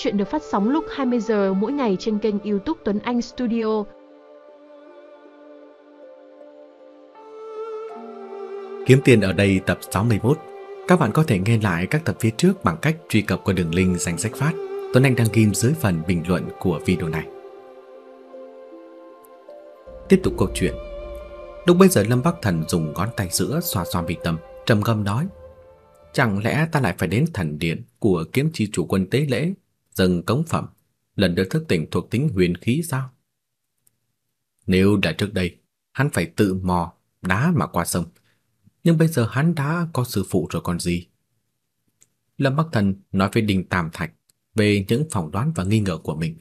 Chuyện được phát sóng lúc 20 giờ mỗi ngày trên kênh YouTube Tuấn Anh Studio. Kiếm tiền ở đây tập 61. Các bạn có thể nghe lại các tập phía trước bằng cách truy cập qua đường link danh sách phát. Tuấn Anh đăng ghim dưới phần bình luận của video này. Tiếp tục câu chuyện. Lúc bây giờ Lâm Bắc Thần dùng ngón tay giữa xoa xoa mi tâm, trầm ngâm nói: Chẳng lẽ ta lại phải đến thần điện của kiếm chi chủ quân tế lễ, dâng cống phẩm, lần được thức tỉnh thuộc tính huyền khí sao? Nếu đã trước đây, hắn phải tự mò, đá mà qua sông. Nhưng bây giờ hắn đã có sư phụ rồi còn gì? Lâm Bắc Thần nói với Đinh Tam Thạch về những phỏng đoán và nghi ngờ của mình.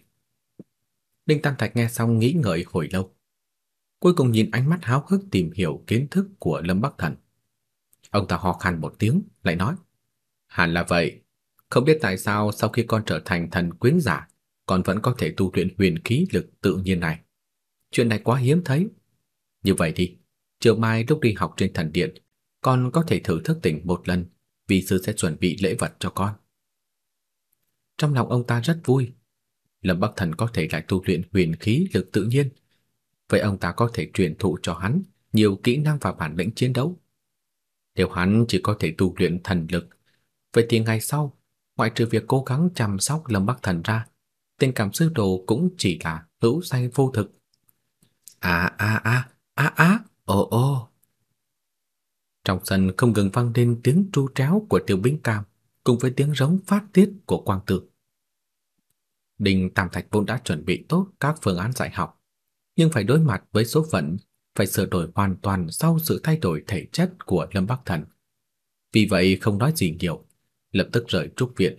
Đinh Tam Thạch nghe xong nghĩ ngợi hồi lâu. Cuối cùng nhìn ánh mắt háo hức tìm hiểu kiến thức của Lâm Bắc Thần. Ông ta ho khan một tiếng, lại nói: "Hẳn là vậy, không biết tại sao sau khi con trở thành thần quyến giả, con vẫn có thể tu luyện huyền khí lực tự nhiên này. Chuyện này quá hiếm thấy. Như vậy đi, chiều mai lúc đi học trên thần điện, con có thể thử thức tỉnh một lần, vì sư sẽ chuẩn bị lễ vật cho con." Trong lòng ông ta rất vui. Lâm Bắc Thần có thể lại tu luyện huyền khí lực tự nhiên, vậy ông ta có thể truyền thụ cho hắn nhiều kỹ năng và bản lĩnh chiến đấu. Nếu hắn chỉ có thể tu luyện thần lực, vậy thì ngày sau, ngoại trừ việc cố gắng chăm sóc Lâm Bắc Thần ra, tình cảm sư đồ cũng chỉ là hữu danh vô thực. À à à, à à, ồ ồ. Trong sân không ngừng vang lên tiếng tru tréo của Tiêu Bính Cam cùng với tiếng rống phát tiết của Quang Tử. Đinh Tam Thạch vốn đã chuẩn bị tốt các phương án dạy học, nhưng phải đối mặt với số phận phải sửa đổi hoàn toàn sau sự thay đổi thể chất của Lâm Bắc Thần. Vì vậy không nói gì nhiều, lập tức rời trúc viện,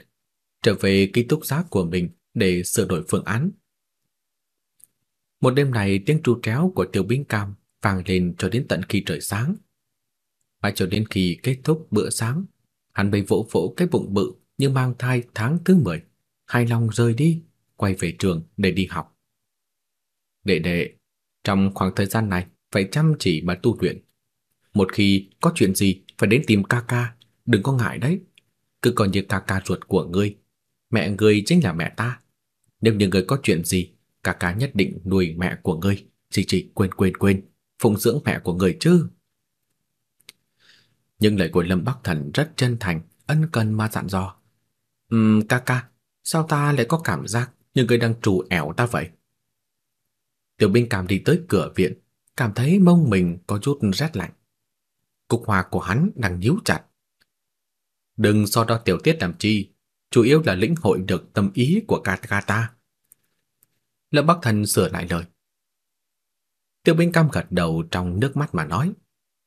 trở về ký túc xá của mình để sửa đổi phương án. Một đêm này tiếng tru tréo của Tiêu Bính Cam vang lên cho đến tận khi trời sáng. Mãi cho đến khi kết thúc bữa sáng, hắn mới vỗ vỗ cái bụng bự như mang thai tháng thứ 10, hài lòng rời đi, quay về trường để đi học. Đệ đệ, trong khoảng thời gian này, phải chăm chỉ mà tu luyện. Một khi có chuyện gì phải đến tìm ca ca, đừng có ngại đấy. Cứ coi như ca ca ruột của ngươi, mẹ ngươi chính là mẹ ta. Nếu như ngươi có chuyện gì, ca ca nhất định nuôi mẹ của ngươi. Chỉ chỉ quên quên quên, phụng dưỡng mẹ của ngươi chứ. Nhưng lời của Lâm Bắc Thần rất chân thành, ân cần mà dặn dò. Ừm, ca ca, sao ta lại có cảm giác như ngươi đang trù ẻo ta vậy? Tiểu binh cảm đi tới cửa viện, cảm thấy mông mình có chút rét lạnh. Cục hòa của hắn đang nhíu chặt. Đừng so đo tiểu tiết làm chi, chủ yếu là lĩnh hội được tâm ý của Katakata. Lâm Bắc Thần sửa lại lời. Tiêu Binh Cam gật đầu trong nước mắt mà nói,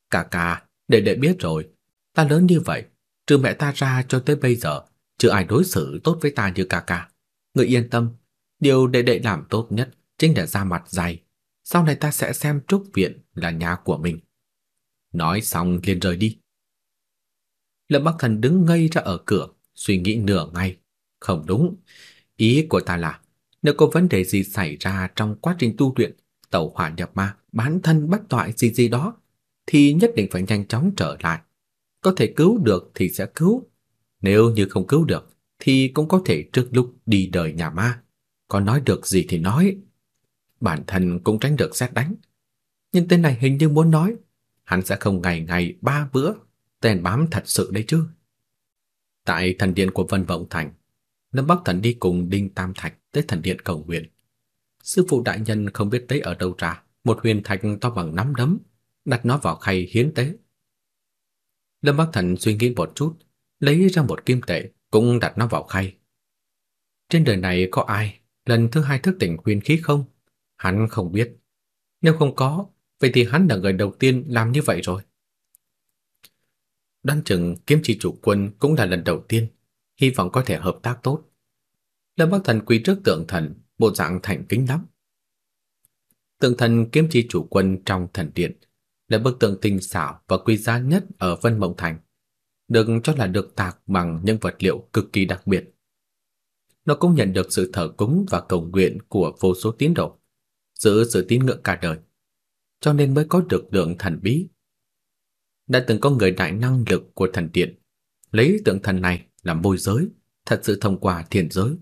"Cả cả, để đệ biết rồi, ta lớn như vậy, trừ mẹ ta ra cho tới bây giờ, chưa ai đối xử tốt với ta như ca ca. Ngươi yên tâm, điều đệ đệ làm tốt nhất chính là ra mặt dày, sau này ta sẽ xem trúc viện là nhà của mình. Nói xong liền rời đi. Lâm Bắc Thần đứng ngây ra ở cửa, suy nghĩ nửa ngày. Không đúng, ý của ta là nếu có vấn đề gì xảy ra trong quá trình tu luyện, tẩu hỏa nhập ma, bản thân bất toại gì gì đó, thì nhất định phải nhanh chóng trở lại. Có thể cứu được thì sẽ cứu, nếu như không cứu được thì cũng có thể trước lúc đi đời nhà ma. Có nói được gì thì nói, bản thân cũng tránh được xét đánh. Nhưng tên này hình như muốn nói, hắn sẽ không ngày ngày ba bữa, tên bám thật sự đấy chứ. Tại thần điện của Vân Vọng Thành, Lâm Bắc Thần đi cùng Đinh Tam Thạch tới thần điện cầu nguyện. Sư phụ đại nhân không biết tới ở đâu ra, một huyền thạch to bằng nắm đấm, đặt nó vào khay hiến tế. Lâm Bắc Thần suy nghĩ một chút, lấy ra một kim tệ, cũng đặt nó vào khay. Trên đời này có ai lần thứ hai thức tỉnh huyền khí không? Hắn không biết. Nếu không có, vậy thì hắn là người đầu tiên làm như vậy rồi. Đoán chừng kiếm chi chủ quân cũng là lần đầu tiên, hy vọng có thể hợp tác tốt. Lâm Bắc Thần quỳ trước tượng thần, bộ dạng thành kính lắm. Tượng thần kiếm chi chủ quân trong thần điện là bức tượng tinh xảo và quý giá nhất ở Vân Mộng Thành, được cho là được tạc bằng những vật liệu cực kỳ đặc biệt. Nó cũng nhận được sự thờ cúng và cầu nguyện của vô số tín đồ giữ sự tín ngưỡng cả đời, cho nên mới có được tượng thần bí. Đã từng có người đại năng lực của thần điện lấy tượng thần này làm môi giới, thật sự thông qua thiền giới,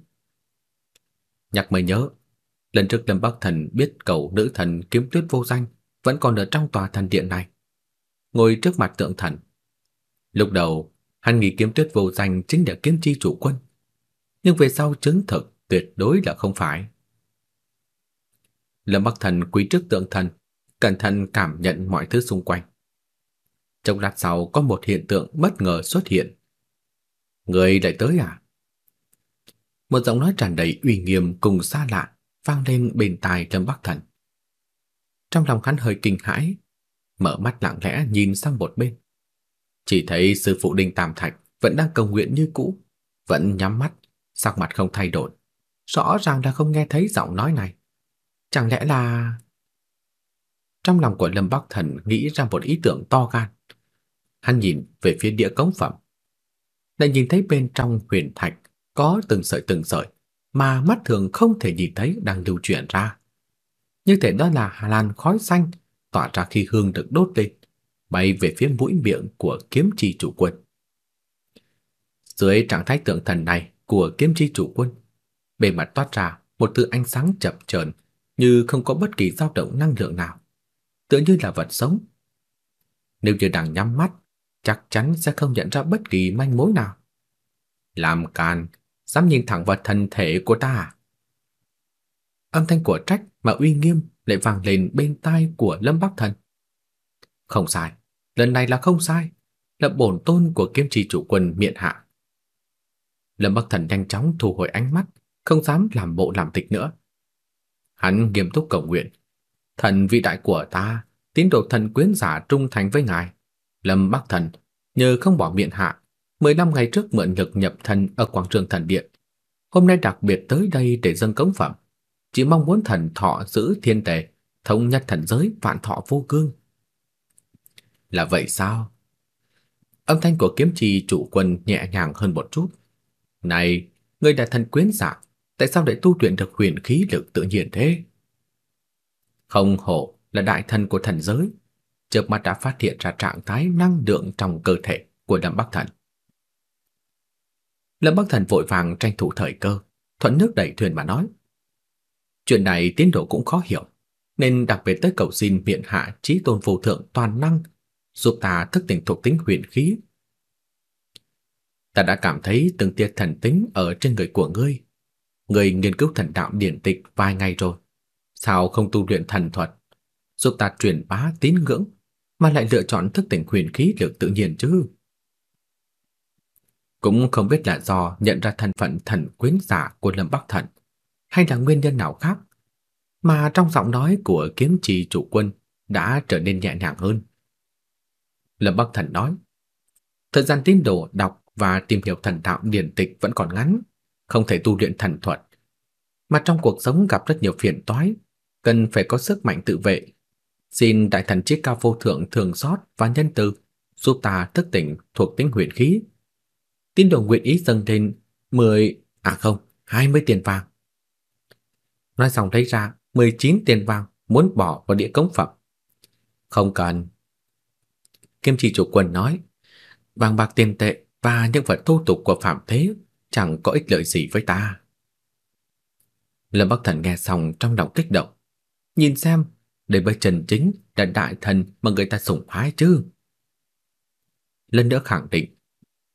nhạc mới nhớ, lần trước Lâm Bắc Thần biết cầu nữ thần kiếm tuyết vô danh vẫn còn ở trong tòa thần điện này. Ngồi trước mặt tượng thần. Lúc đầu, hắn nghĩ kiếm tuyết vô danh chính là kiếm chi chủ quân. Nhưng về sau chứng thực tuyệt đối là không phải. Lâm Bắc Thần quý trước tượng thần, cẩn thận cảm nhận mọi thứ xung quanh. Trong lát sau có một hiện tượng bất ngờ xuất hiện. Người lại tới à? Một giọng nói tràn đầy uy nghiêm cùng xa lạ vang lên bên tai Lâm Bắc Thần. Trong lòng hắn hơi kinh hãi, mở mắt lặng lẽ nhìn sang một bên. Chỉ thấy sư phụ Đinh Tam Thạch vẫn đang cầu nguyện như cũ, vẫn nhắm mắt, sắc mặt không thay đổi. Rõ ràng là không nghe thấy giọng nói này. Chẳng lẽ là... Trong lòng của Lâm Bắc Thần nghĩ ra một ý tưởng to gan. Hắn nhìn về phía địa cống phẩm. Lại nhìn thấy bên trong huyền thạch có từng sợi từng sợi mà mắt thường không thể nhìn thấy đang lưu chuyển ra. Như thể đó là làn khói xanh tỏa ra khi hương được đốt lên, bay về phía mũi miệng của kiếm chi chủ quân. Dưới trạng thái tượng thần này của kiếm chi chủ quân, bề mặt toát ra một thứ ánh sáng chập chờn như không có bất kỳ dao động năng lượng nào, tựa như là vật sống. Nếu như đang nhắm mắt, chắc chắn sẽ không nhận ra bất kỳ manh mối nào. Làm càn, dám nhìn thẳng vào thân thể của ta à? Âm thanh của trách mà uy nghiêm lại vang lên bên tai của Lâm Bắc Thần. Không sai, lần này là không sai, là bổn tôn của kiếm trì chủ quân miện hạ. Lâm Bắc Thần nhanh chóng thu hồi ánh mắt, không dám làm bộ làm tịch nữa. Hắn nghiêm túc cầu nguyện, thần vị đại của ta, tín đồ thần quyến giả trung thành với ngài. Lâm Bắc Thần nhờ không bỏ miệng hạ, 15 ngày trước mượn lực nhập thần ở quảng trường thần điện, hôm nay đặc biệt tới đây để dâng cống phẩm, chỉ mong muốn thần thọ giữ thiên tề, thống nhất thần giới vạn thọ vô cương. Là vậy sao? Âm thanh của kiếm trì chủ quân nhẹ nhàng hơn một chút. Này, ngươi đại thần quyến giả, tại sao lại tu luyện được huyền khí lực tự nhiên thế? Không hổ là đại thần của thần giới, chợp mắt đã phát hiện ra trạng thái năng lượng trong cơ thể của Lâm Bắc Thần. Lâm Bắc Thần vội vàng tranh thủ thời cơ, thuận nước đẩy thuyền mà nói. Chuyện này tiến độ cũng khó hiểu, nên đặc biệt tới cầu xin viện hạ trí tôn vô thượng toàn năng, giúp ta thức tỉnh thuộc tính huyền khí. Ta đã cảm thấy từng tia thần tính ở trên người của ngươi. Ngươi nghiên cứu thần đạo điển tịch vài ngày rồi, sao không tu luyện thần thuật, giúp ta truyền bá tín ngưỡng, mà lại lựa chọn thức tỉnh huyền khí lực tự nhiên chứ? Cũng không biết là do nhận ra thân phận thần quyến giả của Lâm Bắc Thần hay là nguyên nhân nào khác, mà trong giọng nói của kiếm trì chủ quân đã trở nên nhẹ nhàng hơn. Lâm Bắc Thần nói, thời gian tín đồ đọc và tìm hiểu thần đạo điển tịch vẫn còn ngắn, không thể tu luyện thần thuật. Mà trong cuộc sống gặp rất nhiều phiền toái, cần phải có sức mạnh tự vệ. Xin đại thần chiếc cao vô thượng thường xót và nhân từ giúp ta thức tỉnh thuộc tính huyền khí. Tín đồ nguyện ý dâng lên 10, à không, 20 tiền vàng. Nói xong lấy ra 19 tiền vàng muốn bỏ vào đĩa cống phẩm. Không cần. Kim chỉ chủ quân nói, vàng bạc tiền tệ và những vật thô tục của phạm thế chẳng có ích lợi gì với ta. Lâm Bắc Thần nghe xong trong lòng kích động, nhìn xem, đây mới Trần Chính là đại thần mà người ta sủng ái chứ. Lần nữa khẳng định,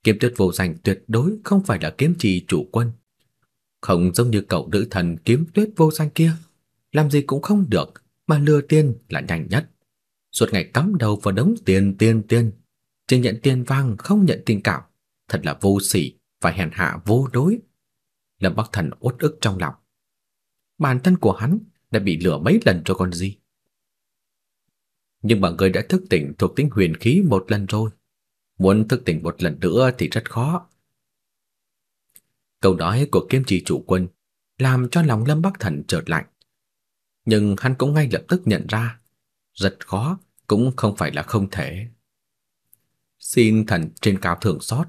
kiếm tuyết vô danh tuyệt đối không phải là kiếm trì chủ quân. Không giống như cậu nữ thần kiếm tuyết vô danh kia, làm gì cũng không được, mà lừa tiền là nhanh nhất. Suốt ngày cắm đầu vào đống tiền tiền tiền, chỉ nhận tiền vàng không nhận tình cảm, thật là vô sỉ và hèn hạ vô đối. Lâm Bắc Thần uất ức trong lòng. Bản thân của hắn đã bị lừa mấy lần rồi còn gì. Nhưng mà người đã thức tỉnh thuộc tính huyền khí một lần rồi, muốn thức tỉnh một lần nữa thì rất khó. Câu nói của kiếm trì chủ quân làm cho lòng Lâm Bắc Thần chợt lạnh. Nhưng hắn cũng ngay lập tức nhận ra, rất khó cũng không phải là không thể. Xin thần trên cao thưởng xót.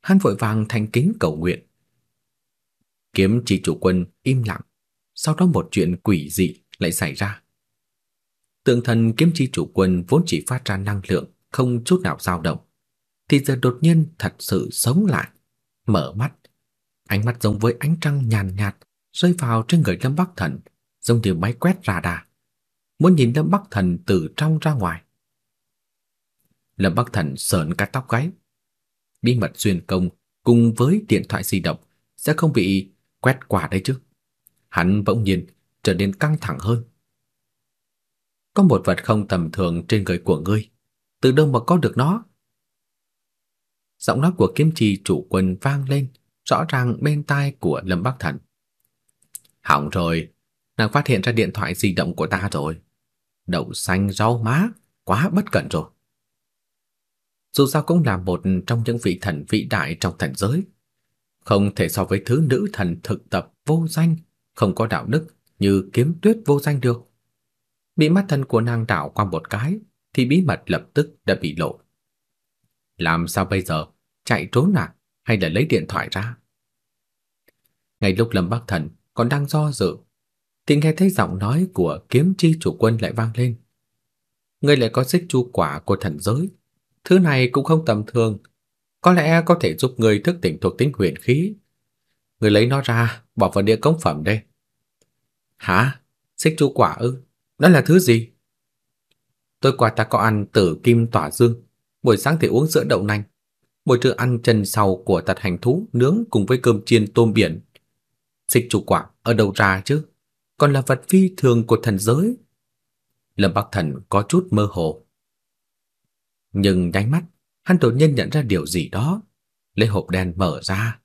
Hắn vội vàng thành kính cầu nguyện. Kiếm chỉ chủ quân im lặng, sau đó một chuyện quỷ dị lại xảy ra. Tượng thần kiếm chi chủ quân vốn chỉ phát ra năng lượng, không chút nào dao động, thì giờ đột nhiên thật sự sống lại, mở mắt, ánh mắt giống với ánh trăng nhàn nhạt, rơi vào trên người Lâm Bắc Thần, giống như máy quét radar, muốn nhìn Lâm Bắc Thần từ trong ra ngoài. Lâm Bắc Thần sởn cả tóc gáy. Bí mật xuyên công cùng với điện thoại di động sẽ không bị quét quả đấy chứ. Hắn bỗng nhiên trở nên căng thẳng hơn. Có một vật không tầm thường trên người của ngươi, từ đâu mà có được nó? Giọng nói của kiếm trì chủ quân vang lên, rõ ràng bên tai của Lâm Bắc Thần. Hỏng rồi, nàng phát hiện ra điện thoại di động của ta rồi. Đậu xanh rau má, quá bất cẩn rồi. Dù sao cũng là một trong những vị thần vĩ đại trong thần giới, không thể so với thứ nữ thần thực tập vô danh, không có đạo đức như kiếm tuyết vô danh được. Bị mắt thần của nàng đảo qua một cái, thì bí mật lập tức đã bị lộ. Làm sao bây giờ? Chạy trốn à? Hay là lấy điện thoại ra? Ngay lúc Lâm Bắc Thần còn đang do dự, thì nghe thấy giọng nói của kiếm chi chủ quân lại vang lên. Ngươi lại có xích chu quả của thần giới. Thứ này cũng không tầm thường. Có lẽ có thể giúp ngươi thức tỉnh thuộc tính huyền khí. Ngươi lấy nó ra, bỏ vào địa cống phẩm đây. Hả? Xích chu quả ư? Đó là thứ gì? Tôi qua ta có ăn tử kim tỏa dương, buổi sáng thì uống sữa đậu nành, buổi trưa ăn chân sau của tật hành thú nướng cùng với cơm chiên tôm biển. Xích chủ quả ở đâu ra chứ? Còn là vật phi thường của thần giới. Lâm Bắc Thần có chút mơ hồ. Nhưng nháy mắt, hắn đột nhiên nhận ra điều gì đó. Lấy hộp đen mở ra,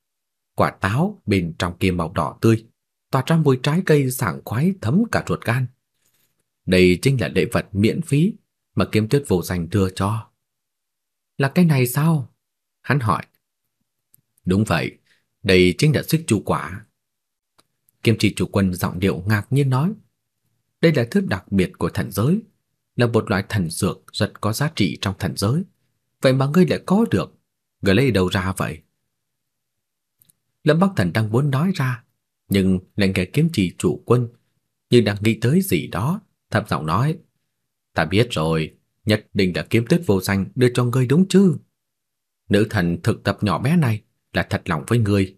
quả táo bên trong kia màu đỏ tươi, tỏa ra mùi trái cây sảng khoái thấm cả ruột gan. Đây chính là lễ vật miễn phí mà kiếm tuyết vô danh đưa cho. Là cái này sao? Hắn hỏi. Đúng vậy, đây chính là xích chu quả. Kiếm trì chủ quân giọng điệu ngạc nhiên nói. Đây là thứ đặc biệt của thần giới, là một loại thần dược rất có giá trị trong thần giới. Vậy mà ngươi lại có được, ngươi lấy đâu ra vậy? Lâm Bắc Thần đang muốn nói ra, nhưng lại nghe kiếm trì chủ quân như đang nghĩ tới gì đó, thấp giọng nói: "Ta biết rồi, nhất định là kiếm tuyết vô danh đưa cho ngươi đúng chứ?" Nữ thần thực tập nhỏ bé này là thật lòng với ngươi.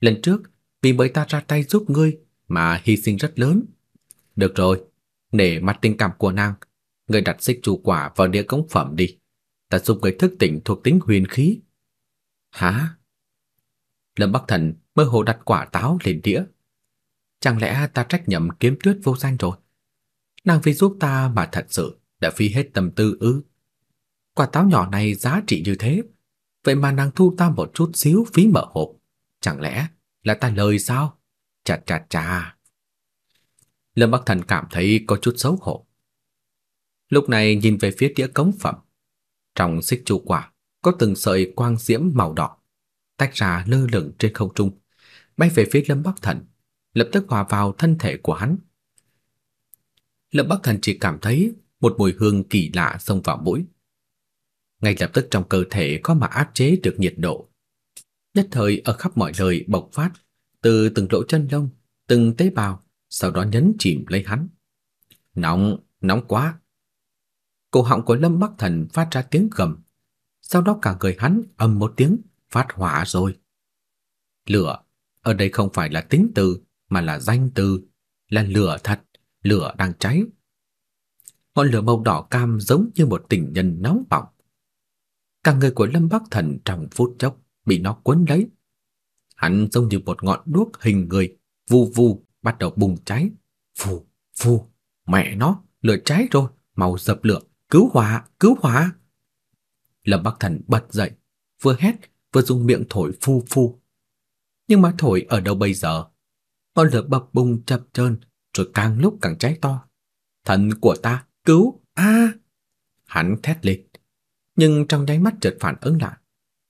Lần trước vì bởi ta ra tay giúp ngươi mà hy sinh rất lớn. Được rồi, để mặt tình cảm của nàng, ngươi đặt xích chủ quả vào địa cống phẩm đi. Ta giúp ngươi thức tỉnh thuộc tính huyền khí. Hả? Lâm Bắc Thần mơ hồ đặt quả táo lên đĩa. Chẳng lẽ ta trách nhầm kiếm tuyết vô danh rồi? Nàng vì giúp ta mà thật sự đã phi hết tâm tư ư? Quả táo nhỏ này giá trị như thế, vậy mà nàng thu ta một chút xíu phí mở hộp. Chẳng lẽ là ta lời sao? Chà chà chà. Lâm Bắc Thần cảm thấy có chút xấu hổ. Lúc này nhìn về phía đĩa cống phẩm, trong xích chu quả có từng sợi quang diễm màu đỏ tách ra lơ lửng trên không trung, bay về phía Lâm Bắc Thần, lập tức hòa vào thân thể của hắn. Lâm Bắc Thần chỉ cảm thấy một mùi hương kỳ lạ xông vào mũi. Ngay lập tức trong cơ thể có mà áp chế được nhiệt độ, nhất thời ở khắp mọi nơi bộc phát, từ từng lỗ chân lông, từng tế bào, sau đó nhấn chìm lấy hắn. Nóng, nóng quá. Cổ họng của Lâm Bắc Thần phát ra tiếng gầm, sau đó cả người hắn ầm một tiếng phát hỏa rồi. Lửa, ở đây không phải là tính từ mà là danh từ, là lửa thật, lửa đang cháy. Ngọn lửa màu đỏ cam giống như một tình nhân nóng bỏng. Cả người của Lâm Bắc Thần trong phút chốc bị nó cuốn lấy. Hắn giống như một ngọn đuốc hình người, vù vù bắt đầu bùng cháy. Phù, phù, mẹ nó, lửa cháy rồi, mau dập lửa, cứu hỏa, cứu hỏa. Lâm Bắc Thần bật dậy, vừa hét vừa dùng miệng thổi phu phu. Nhưng mà thổi ở đâu bây giờ? Ngọn lửa bập bùng chập chờn, rồi càng lúc càng cháy to. Thần của ta, cứu, a! Hắn thét lên, nhưng trong đáy mắt chợt phản ứng lại.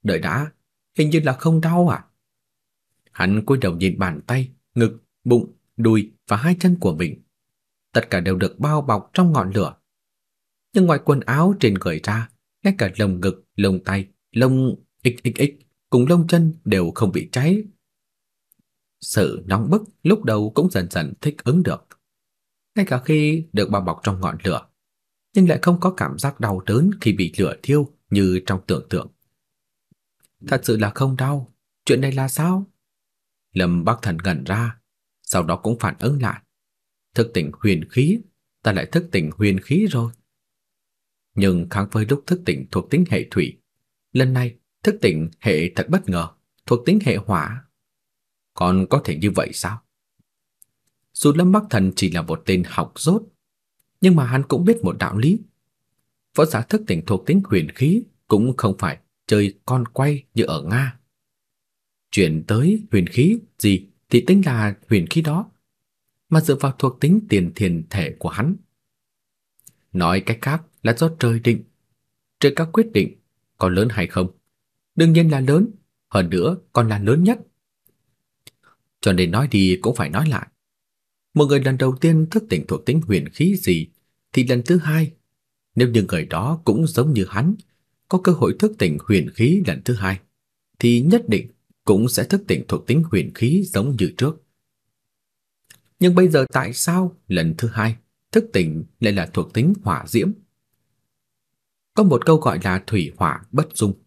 Đợi đã, hình như là không đau à? Hắn cúi đầu nhìn bàn tay, ngực, bụng, đùi và hai chân của mình. Tất cả đều được bao bọc trong ngọn lửa. Nhưng ngoài quần áo trên người ra, ngay cả lồng ngực, lông tay, lông xxx cùng lông chân đều không bị cháy. Sự nóng bức lúc đầu cũng dần dần thích ứng được. Ngay cả khi được bao bọc trong ngọn lửa, nhưng lại không có cảm giác đau đớn khi bị lửa thiêu như trong tưởng tượng. Thật sự là không đau, chuyện này là sao? Lâm Bắc Thần ngẩn ra, sau đó cũng phản ứng lại. Thức tỉnh huyền khí, ta lại thức tỉnh huyền khí rồi. Nhưng kháng với lúc thức tỉnh thuộc tính hệ thủy, lần này thức tỉnh hệ thật bất ngờ, thuộc tính hệ hỏa. Còn có thể như vậy sao? Dù Lâm Bắc Thần chỉ là một tên học rốt, nhưng mà hắn cũng biết một đạo lý. Võ giả thức tỉnh thuộc tính huyền khí cũng không phải chơi con quay như ở Nga. Chuyển tới huyền khí gì thì tính là huyền khí đó, mà dựa vào thuộc tính tiền thiền thể của hắn. Nói cách khác là do trời định. Trời các quyết định có lớn hay không? Đương nhiên là lớn, hơn nữa còn là lớn nhất. Cho nên nói đi cũng phải nói lại. Một người lần đầu tiên thức tỉnh thuộc tính huyền khí gì thì lần thứ hai, nếu như người đó cũng giống như hắn, có cơ hội thức tỉnh huyền khí lần thứ hai, thì nhất định cũng sẽ thức tỉnh thuộc tính huyền khí giống như trước. Nhưng bây giờ tại sao lần thứ hai thức tỉnh lại là thuộc tính hỏa diễm? Có một câu gọi là thủy hỏa bất dung.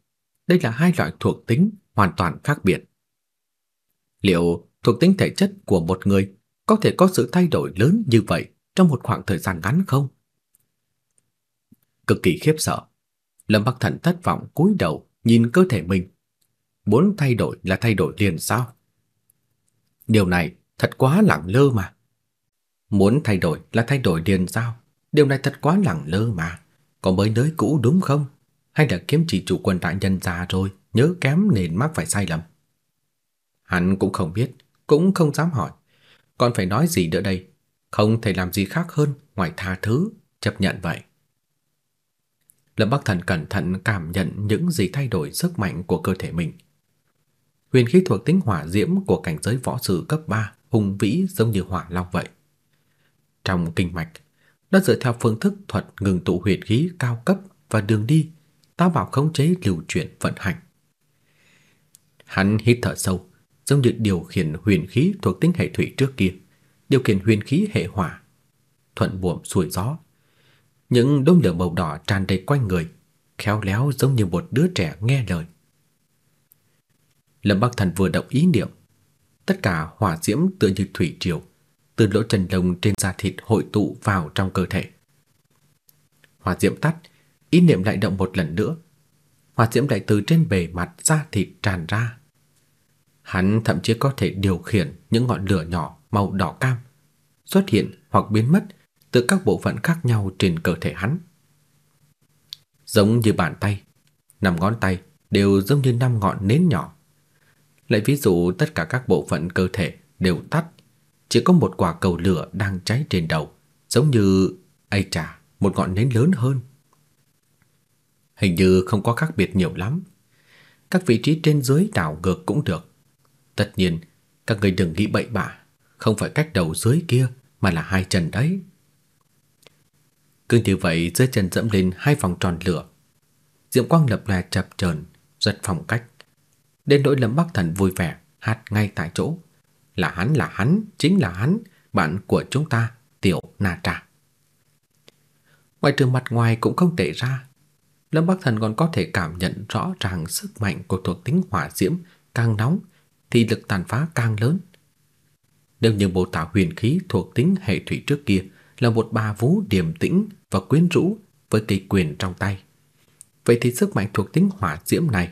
Đây là hai loại thuộc tính hoàn toàn khác biệt. Liệu thuộc tính thể chất của một người có thể có sự thay đổi lớn như vậy trong một khoảng thời gian ngắn không? Cực kỳ khiếp sợ, Lâm Bắc Thần thất vọng cúi đầu nhìn cơ thể mình. Muốn thay đổi là thay đổi liền sao? Điều này thật quá lẳng lơ mà. Muốn thay đổi là thay đổi liền sao? Điều này thật quá lẳng lơ mà. Có mới nới cũ đúng không? Hay là kiếm chỉ chủ quân đại nhân già rồi, nhớ kém nên mắc phải sai lầm? Hắn cũng không biết, cũng không dám hỏi. Còn phải nói gì nữa đây? Không thể làm gì khác hơn ngoài tha thứ, chấp nhận vậy. Lâm Bắc Thần cẩn thận cảm nhận những gì thay đổi sức mạnh của cơ thể mình. Huyền khí thuộc tính hỏa diễm của cảnh giới võ sư cấp 3 hùng vĩ giống như hỏa long vậy. Trong kinh mạch, nó dựa theo phương thức thuật ngừng tụ huyền khí cao cấp và đường đi, táo vào khống chế lưu chuyển vận hành. Hắn hít thở sâu, giống như điều khiển huyền khí thuộc tính hệ thủy trước kia, điều khiển huyền khí hệ hỏa, thuận buồm xuôi gió. Những đốm lửa màu đỏ tràn đầy quanh người, khéo léo giống như một đứa trẻ nghe lời. Lâm Bắc Thần vừa động ý niệm, tất cả hỏa diễm tựa như thủy triều từ lỗ chân lông trên da thịt hội tụ vào trong cơ thể. Hỏa diễm tắt, ý niệm lại động một lần nữa. Hỏa diễm lại từ trên bề mặt da thịt tràn ra. Hắn thậm chí có thể điều khiển những ngọn lửa nhỏ màu đỏ cam xuất hiện hoặc biến mất từ các bộ phận khác nhau trên cơ thể hắn. Giống như bàn tay, năm ngón tay đều giống như năm ngọn nến nhỏ. Lại ví dụ tất cả các bộ phận cơ thể đều tắt chỉ có một quả cầu lửa đang cháy trên đầu, giống như ai chà, một ngọn nến lớn hơn. Hình như không có khác biệt nhiều lắm. Các vị trí trên dưới đảo ngược cũng được. Tất nhiên, các người đừng nghĩ bậy bạ, không phải cách đầu dưới kia mà là hai chân đấy. Cứ như vậy dưới chân dẫm lên hai vòng tròn lửa. Diệm quang lập lè chập chờn, rất phong cách. Đến nỗi Lâm Bắc Thần vui vẻ hát ngay tại chỗ. Là hắn là hắn, chính là hắn, bạn của chúng ta, Tiểu Na Trà. Ngoài trừ mặt ngoài cũng không tệ ra, Lâm Bắc Thần còn có thể cảm nhận rõ ràng sức mạnh của thuộc tính hỏa diễm càng nóng thì lực tàn phá càng lớn. Nếu như bộ tả huyền khí thuộc tính hệ thủy trước kia là một bà vũ điềm tĩnh và quyến rũ với cây quyền trong tay, vậy thì sức mạnh thuộc tính hỏa diễm này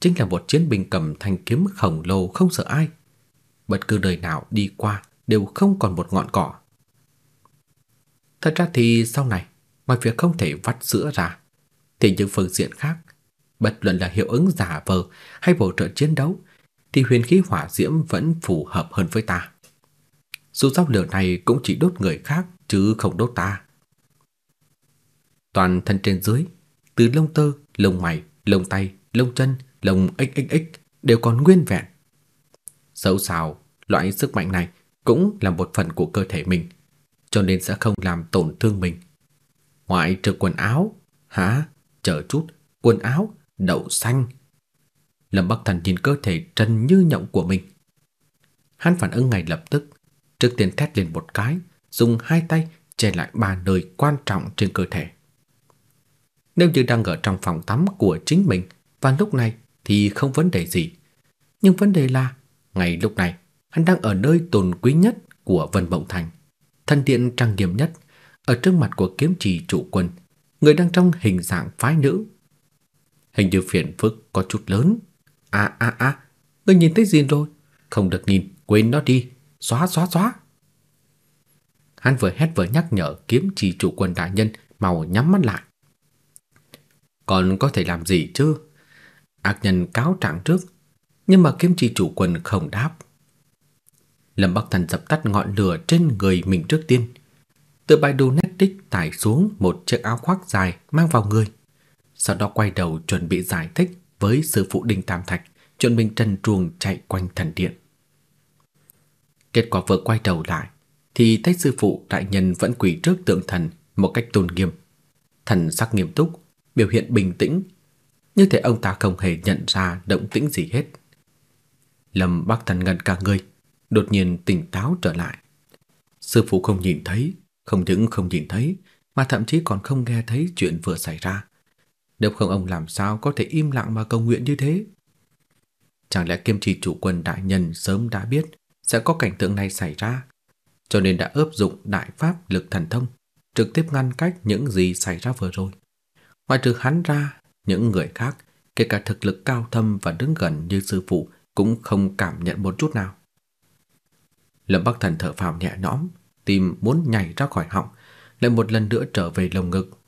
chính là một chiến binh cầm thanh kiếm khổng lồ không sợ ai, bất cứ đời nào đi qua đều không còn một ngọn cỏ. Thật ra thì sau này, ngoài việc không thể vắt sữa ra, thì những phương diện khác, bất luận là hiệu ứng giả vờ hay bổ trợ chiến đấu, thì huyền khí hỏa diễm vẫn phù hợp hơn với ta. Dù sao lửa này cũng chỉ đốt người khác chứ không đốt ta. Toàn thân trên dưới, từ lông tơ, lông mày, lông tay, lông chân, lông xxx đều còn nguyên vẹn. Sâu xào, loại sức mạnh này cũng là một phần của cơ thể mình, cho nên sẽ không làm tổn thương mình. Ngoại trừ quần áo, hả? Chờ chút, quần áo, đậu xanh. Lâm Bắc Thần nhìn cơ thể trần như nhộng của mình. Hắn phản ứng ngay lập tức, trước tiên thét lên một cái, dùng hai tay che lại ba nơi quan trọng trên cơ thể. Nếu như đang ở trong phòng tắm của chính mình và lúc này thì không vấn đề gì. Nhưng vấn đề là ngay lúc này Hắn đang ở nơi tồn quý nhất của Vân Mộng Thành, thân điện trang nghiêm nhất, ở trước mặt của kiếm trì trụ quân, người đang trong hình dạng phái nữ. Hình như phiền phức có chút lớn. À à à, ngươi nhìn thấy gì rồi? Không được nhìn, quên nó đi, xóa xóa xóa. Hắn vừa hét vừa nhắc nhở kiếm chỉ chủ quân đại nhân mau nhắm mắt lại. Còn có thể làm gì chứ? Ác nhân cáo trạng trước, nhưng mà kiếm chỉ chủ quân không đáp. Lâm Bắc Thần dập tắt ngọn lửa trên người mình trước tiên. Từ bài đồ nét tích tải xuống một chiếc áo khoác dài mang vào người. Sau đó quay đầu chuẩn bị giải thích với sư phụ Đinh Tam Thạch chuẩn mình trần truồng chạy quanh thần điện. Kết quả vừa quay đầu lại thì thấy sư phụ đại nhân vẫn quỳ trước tượng thần một cách tôn nghiêm. Thần sắc nghiêm túc, biểu hiện bình tĩnh, như thể ông ta không hề nhận ra động tĩnh gì hết. Lâm Bắc Thần ngẩn cả người, đột nhiên tỉnh táo trở lại. Sư phụ không nhìn thấy, không những không nhìn thấy, mà thậm chí còn không nghe thấy chuyện vừa xảy ra. Nếu không ông làm sao có thể im lặng mà cầu nguyện như thế? Chẳng lẽ kiêm trì chủ quân đại nhân sớm đã biết sẽ có cảnh tượng này xảy ra, cho nên đã áp dụng đại pháp lực thần thông, trực tiếp ngăn cách những gì xảy ra vừa rồi. Ngoài trừ hắn ra, những người khác, kể cả thực lực cao thâm và đứng gần như sư phụ cũng không cảm nhận một chút nào. Lâm Bắc Thần thở phào nhẹ nhõm, tim muốn nhảy ra khỏi họng, lại một lần nữa trở về lồng ngực.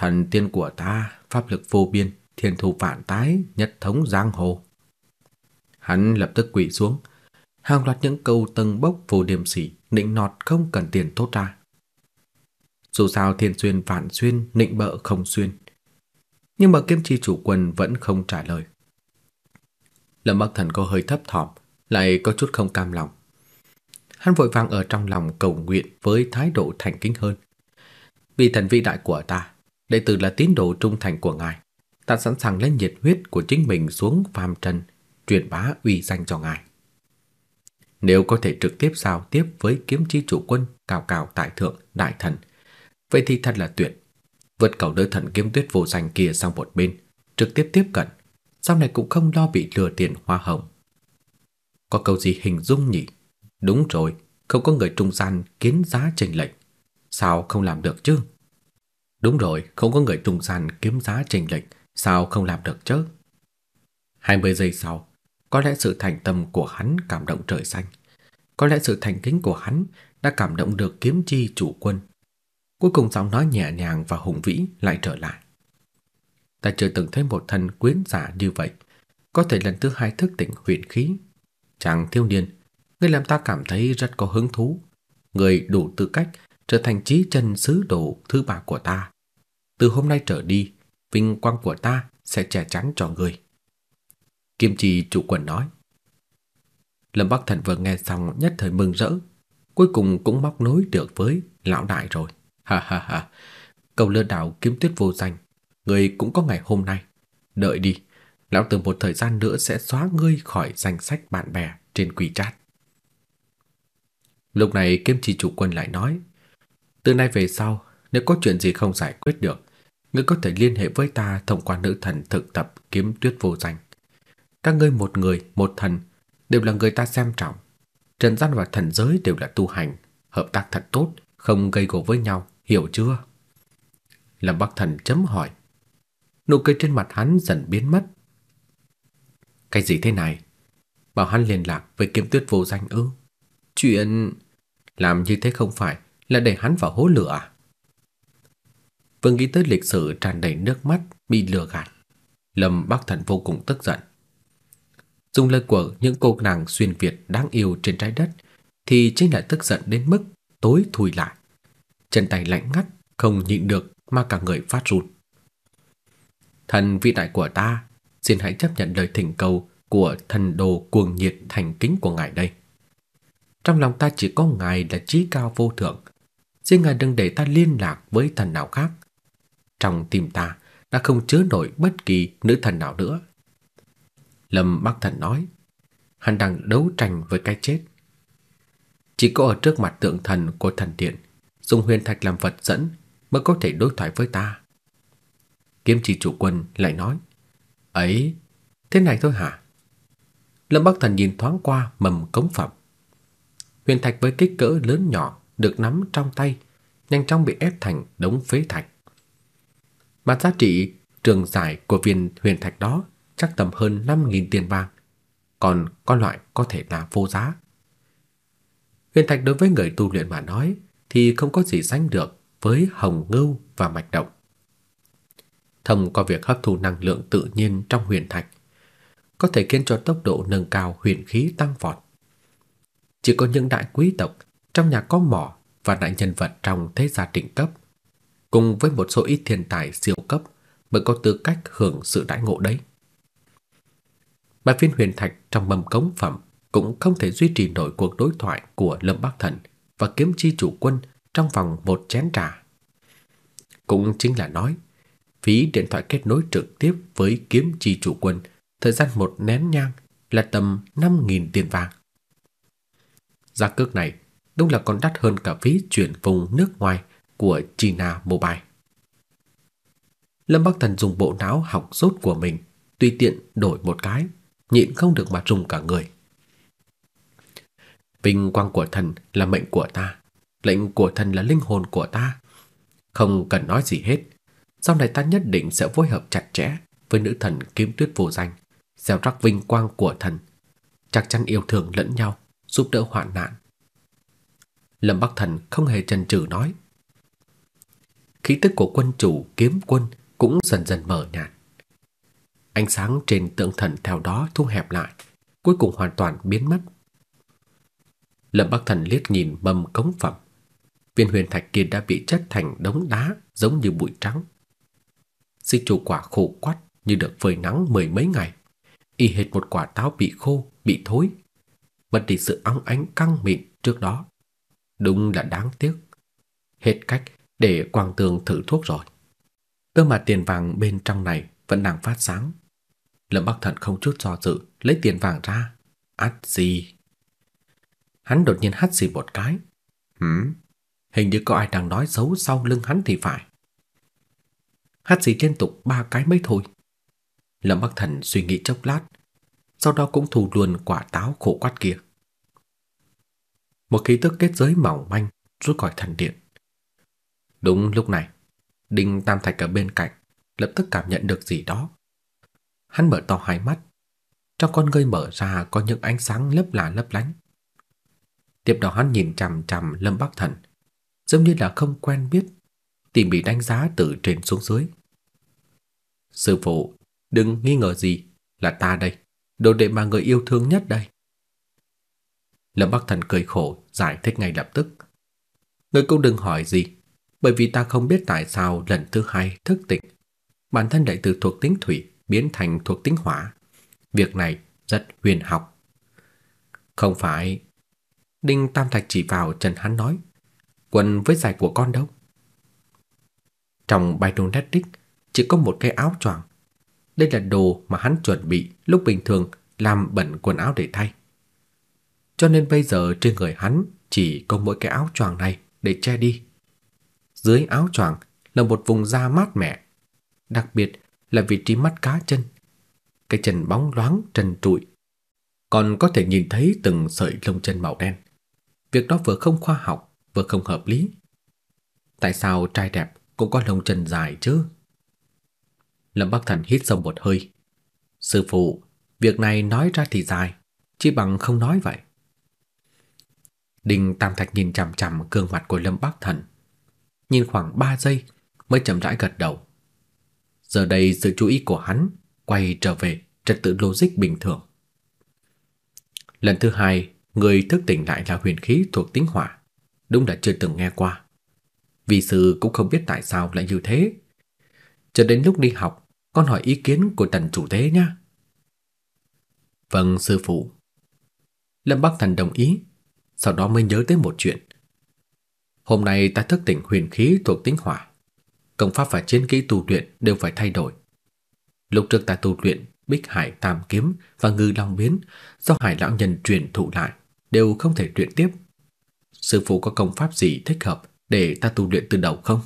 Thần tiên của ta, pháp lực vô biên, thiên thu vạn tái, nhất thống giang hồ. Hắn lập tức quỳ xuống, hàng loạt những câu tầng bốc vô điểm sỉ, nịnh nọt không cần tiền thốt ra. Dù sao thiên xuyên vạn xuyên, nịnh bợ không xuyên. Nhưng mà kiếm chi chủ quân vẫn không trả lời. Lâm Bắc Thần có hơi thấp thỏm, lại có chút không cam lòng. Hắn vội vàng ở trong lòng cầu nguyện với thái độ thành kính hơn. Vì thần vĩ đại của ta, đệ tử là tín đồ trung thành của ngài, ta sẵn sàng lấy nhiệt huyết của chính mình xuống phàm trần, truyền bá uy danh cho ngài. Nếu có thể trực tiếp giao tiếp với kiếm chi chủ quân cao cao tại thượng đại thần, vậy thì thật là tuyệt. Vượt cầu đỡ thần kiếm tuyết vô danh kia sang một bên, trực tiếp tiếp cận, sau này cũng không lo bị lừa tiền hoa hồng. Có câu gì hình dung nhỉ? Đúng rồi, không có người trung gian kiến giá chênh lệch, sao không làm được chứ? Đúng rồi, không có người trung gian kiếm giá chênh lệch, sao không làm được chứ? 20 giây sau, có lẽ sự thành tâm của hắn cảm động trời xanh, có lẽ sự thành kính của hắn đã cảm động được kiếm chi chủ quân. Cuối cùng giọng nói nhẹ nhàng và hùng vĩ lại trở lại. Ta chưa từng thấy một thần quyến giả như vậy, có thể lần thứ hai thức tỉnh huyền khí. Chàng thiếu niên, ngươi làm ta cảm thấy rất có hứng thú. Ngươi đủ tư cách trở thành chí chân sứ đồ thứ ba của ta. Từ hôm nay trở đi, vinh quang của ta sẽ che chắn cho ngươi. Kim Trì chủ quần nói. Lâm Bắc Thần vừa nghe xong nhất thời mừng rỡ, cuối cùng cũng móc nối được với lão đại rồi. Ha ha ha, cầu lừa đảo kiếm tuyết vô danh, ngươi cũng có ngày hôm nay. Đợi đi, lão từ một thời gian nữa sẽ xóa ngươi khỏi danh sách bạn bè trên quỷ chat. Lúc này kiếm trì chủ quân lại nói, từ nay về sau, nếu có chuyện gì không giải quyết được, ngươi có thể liên hệ với ta thông qua nữ thần thực tập kiếm tuyết vô danh. Các ngươi một người, một thần đều là người ta xem trọng. Trần gian và thần giới đều là tu hành, hợp tác thật tốt, không gây gổ với nhau, hiểu chưa? Lâm Bắc Thần chấm hỏi. Nụ cười trên mặt hắn dần biến mất. Cái gì thế này? Bảo hắn liên lạc với kiếm tuyết vô danh ư? Chuyện... Làm như thế không phải là để hắn vào hố lửa à? Vừa nghĩ tới lịch sử tràn đầy nước mắt bị lừa gạt. Lâm Bắc Thần vô cùng tức giận. Dùng lời của những cô nàng xuyên Việt đáng yêu trên trái đất thì chính là tức giận đến mức tối thui lại. Chân tay lạnh ngắt, không nhịn được mà cả người phát run. Thần vĩ đại của ta, xin hãy chấp nhận lời thỉnh cầu của thần đồ cuồng nhiệt thành kính của ngài đây. Trong lòng ta chỉ có ngài là trí cao vô thượng, xin ngài đừng để ta liên lạc với thần nào khác. Trong tim ta đã không chứa nổi bất kỳ nữ thần nào nữa. Lâm Bắc Thần nói, hắn đang đấu tranh với cái chết. Chỉ có ở trước mặt tượng thần của thần điện, dùng huyền thạch làm vật dẫn mới có thể đối thoại với ta. Kiếm chỉ chủ quân lại nói, ấy, thế này thôi hả? Lâm Bắc Thần nhìn thoáng qua mầm cống phẩm. Huyền thạch với kích cỡ lớn nhỏ được nắm trong tay, nhanh chóng bị ép thành đống phế thạch. Mà giá trị trường giải của viên huyền thạch đó chắc tầm hơn 5.000 tiền vàng, còn con loại có thể là vô giá. Huyền thạch đối với người tu luyện mà nói thì không có gì sánh được với hồng ngưu và mạch động. Thông qua việc hấp thu năng lượng tự nhiên trong huyền thạch, có thể khiến cho tốc độ nâng cao huyền khí tăng vọt. Chỉ có những đại quý tộc trong nhà có mỏ và đại nhân vật trong thế gia trịnh cấp, cùng với một số ít thiên tài siêu cấp mới có tư cách hưởng sự đãi ngộ đấy. Mà viên huyền thạch trong mầm cống phẩm cũng không thể duy trì nổi cuộc đối thoại của Lâm Bắc Thần và kiếm chi chủ quân trong vòng một chén trà. Cũng chính là nói, phí điện thoại kết nối trực tiếp với kiếm chi chủ quân thời gian một nén nhang là tầm 5.000 tiền vàng. Giá cước này đúng là còn đắt hơn cả phí chuyển vùng nước ngoài của China Mobile. Lâm Bắc Thần dùng bộ não học rốt của mình, tùy tiện đổi một cái, nhịn không được mà rùng cả người. Vinh quang của thần là mệnh của ta, lệnh của thần là linh hồn của ta. Không cần nói gì hết, sau này ta nhất định sẽ phối hợp chặt chẽ với nữ thần kiếm tuyết vô danh, gieo rắc vinh quang của thần, chắc chắn yêu thương lẫn nhau, giúp đỡ hoạn nạn. Lâm Bắc Thần không hề chần chừ nói. Khí tức của quân chủ kiếm quân cũng dần dần mở nhạt. Ánh sáng trên tượng thần theo đó thu hẹp lại, cuối cùng hoàn toàn biến mất. Lâm Bắc Thần liếc nhìn mầm cống phẩm. Viên huyền thạch kia đã bị chất thành đống đá giống như bụi trắng. Di chủ quả khô quắt như được phơi nắng mười mấy ngày, y hệt một quả táo bị khô, bị thối, mất đi sự óng ánh căng mịn trước đó. Đúng là đáng tiếc. Hết cách để quang tường thử thuốc rồi. Cơ mà tiền vàng bên trong này vẫn đang phát sáng. Lâm Bắc Thần không chút do dự lấy tiền vàng ra. Át gì? Hắn đột nhiên hắt xì một cái. Hửm? Hình như có ai đang nói xấu sau lưng hắn thì phải. Hắt xì liên tục ba cái mới thôi. Lâm Bắc Thần suy nghĩ chốc lát, sau đó cũng thù luôn quả táo khổ quát kia. Một khí tức kết giới mỏng manh rút khỏi thần điện. Đúng lúc này, Đinh Tam Thạch ở bên cạnh lập tức cảm nhận được gì đó. Hắn mở to hai mắt, trong con ngươi mở ra có những ánh sáng lấp lả lấp lánh. Tiếp đó hắn nhìn chằm chằm Lâm Bắc Thần, giống như là không quen biết, tìm bị đánh giá từ trên xuống dưới. Sư phụ, đừng nghi ngờ gì, là ta đây, đồ đệ mà người yêu thương nhất đây. Lâm Bắc Thần cười khổ, giải thích ngay lập tức. Người cũng đừng hỏi gì, bởi vì ta không biết tại sao lần thứ hai thức tỉnh, bản thân lại từ thuộc tính thủy biến thành thuộc tính hỏa. Việc này rất huyền học. Không phải. Đinh Tam Thạch chỉ vào Trần hắn nói, quần với giày của con đâu? Trong bionetic chỉ có một cái áo choàng. Đây là đồ mà hắn chuẩn bị lúc bình thường làm bẩn quần áo để thay. Cho nên bây giờ trên người hắn chỉ có mỗi cái áo choàng này để che đi. Dưới áo choàng là một vùng da mát mẻ, đặc biệt là vị trí mắt cá chân. Cái chân bóng loáng trần trụi, còn có thể nhìn thấy từng sợi lông chân màu đen. Việc đó vừa không khoa học, vừa không hợp lý. Tại sao trai đẹp cũng có lông chân dài chứ? Lâm Bắc Thần hít sâu một hơi. Sư phụ, việc này nói ra thì dài, chỉ bằng không nói vậy. Đinh Tam Thạch nhìn chằm chằm gương mặt của Lâm Bắc Thần, nhìn khoảng 3 giây mới chậm rãi gật đầu. Giờ đây sự chú ý của hắn quay trở về trật tự logic bình thường. Lần thứ hai, người thức tỉnh lại là huyền khí thuộc tính hỏa, đúng là chưa từng nghe qua. Vì sư cũng không biết tại sao lại như thế. Cho đến lúc đi học, con hỏi ý kiến của tần chủ thế nhé. Vâng, sư phụ. Lâm Bắc Thần đồng ý, sau đó mới nhớ tới một chuyện. Hôm nay ta thức tỉnh huyền khí thuộc tính hỏa. Công pháp và chiến kỹ tu luyện đều phải thay đổi. Lúc trước ta tu luyện Bích Hải Tam kiếm và Ngư Long biến do Hải lão nhân truyền thụ lại đều không thể luyện tiếp. Sư phụ có công pháp gì thích hợp để ta tu luyện từ đầu không?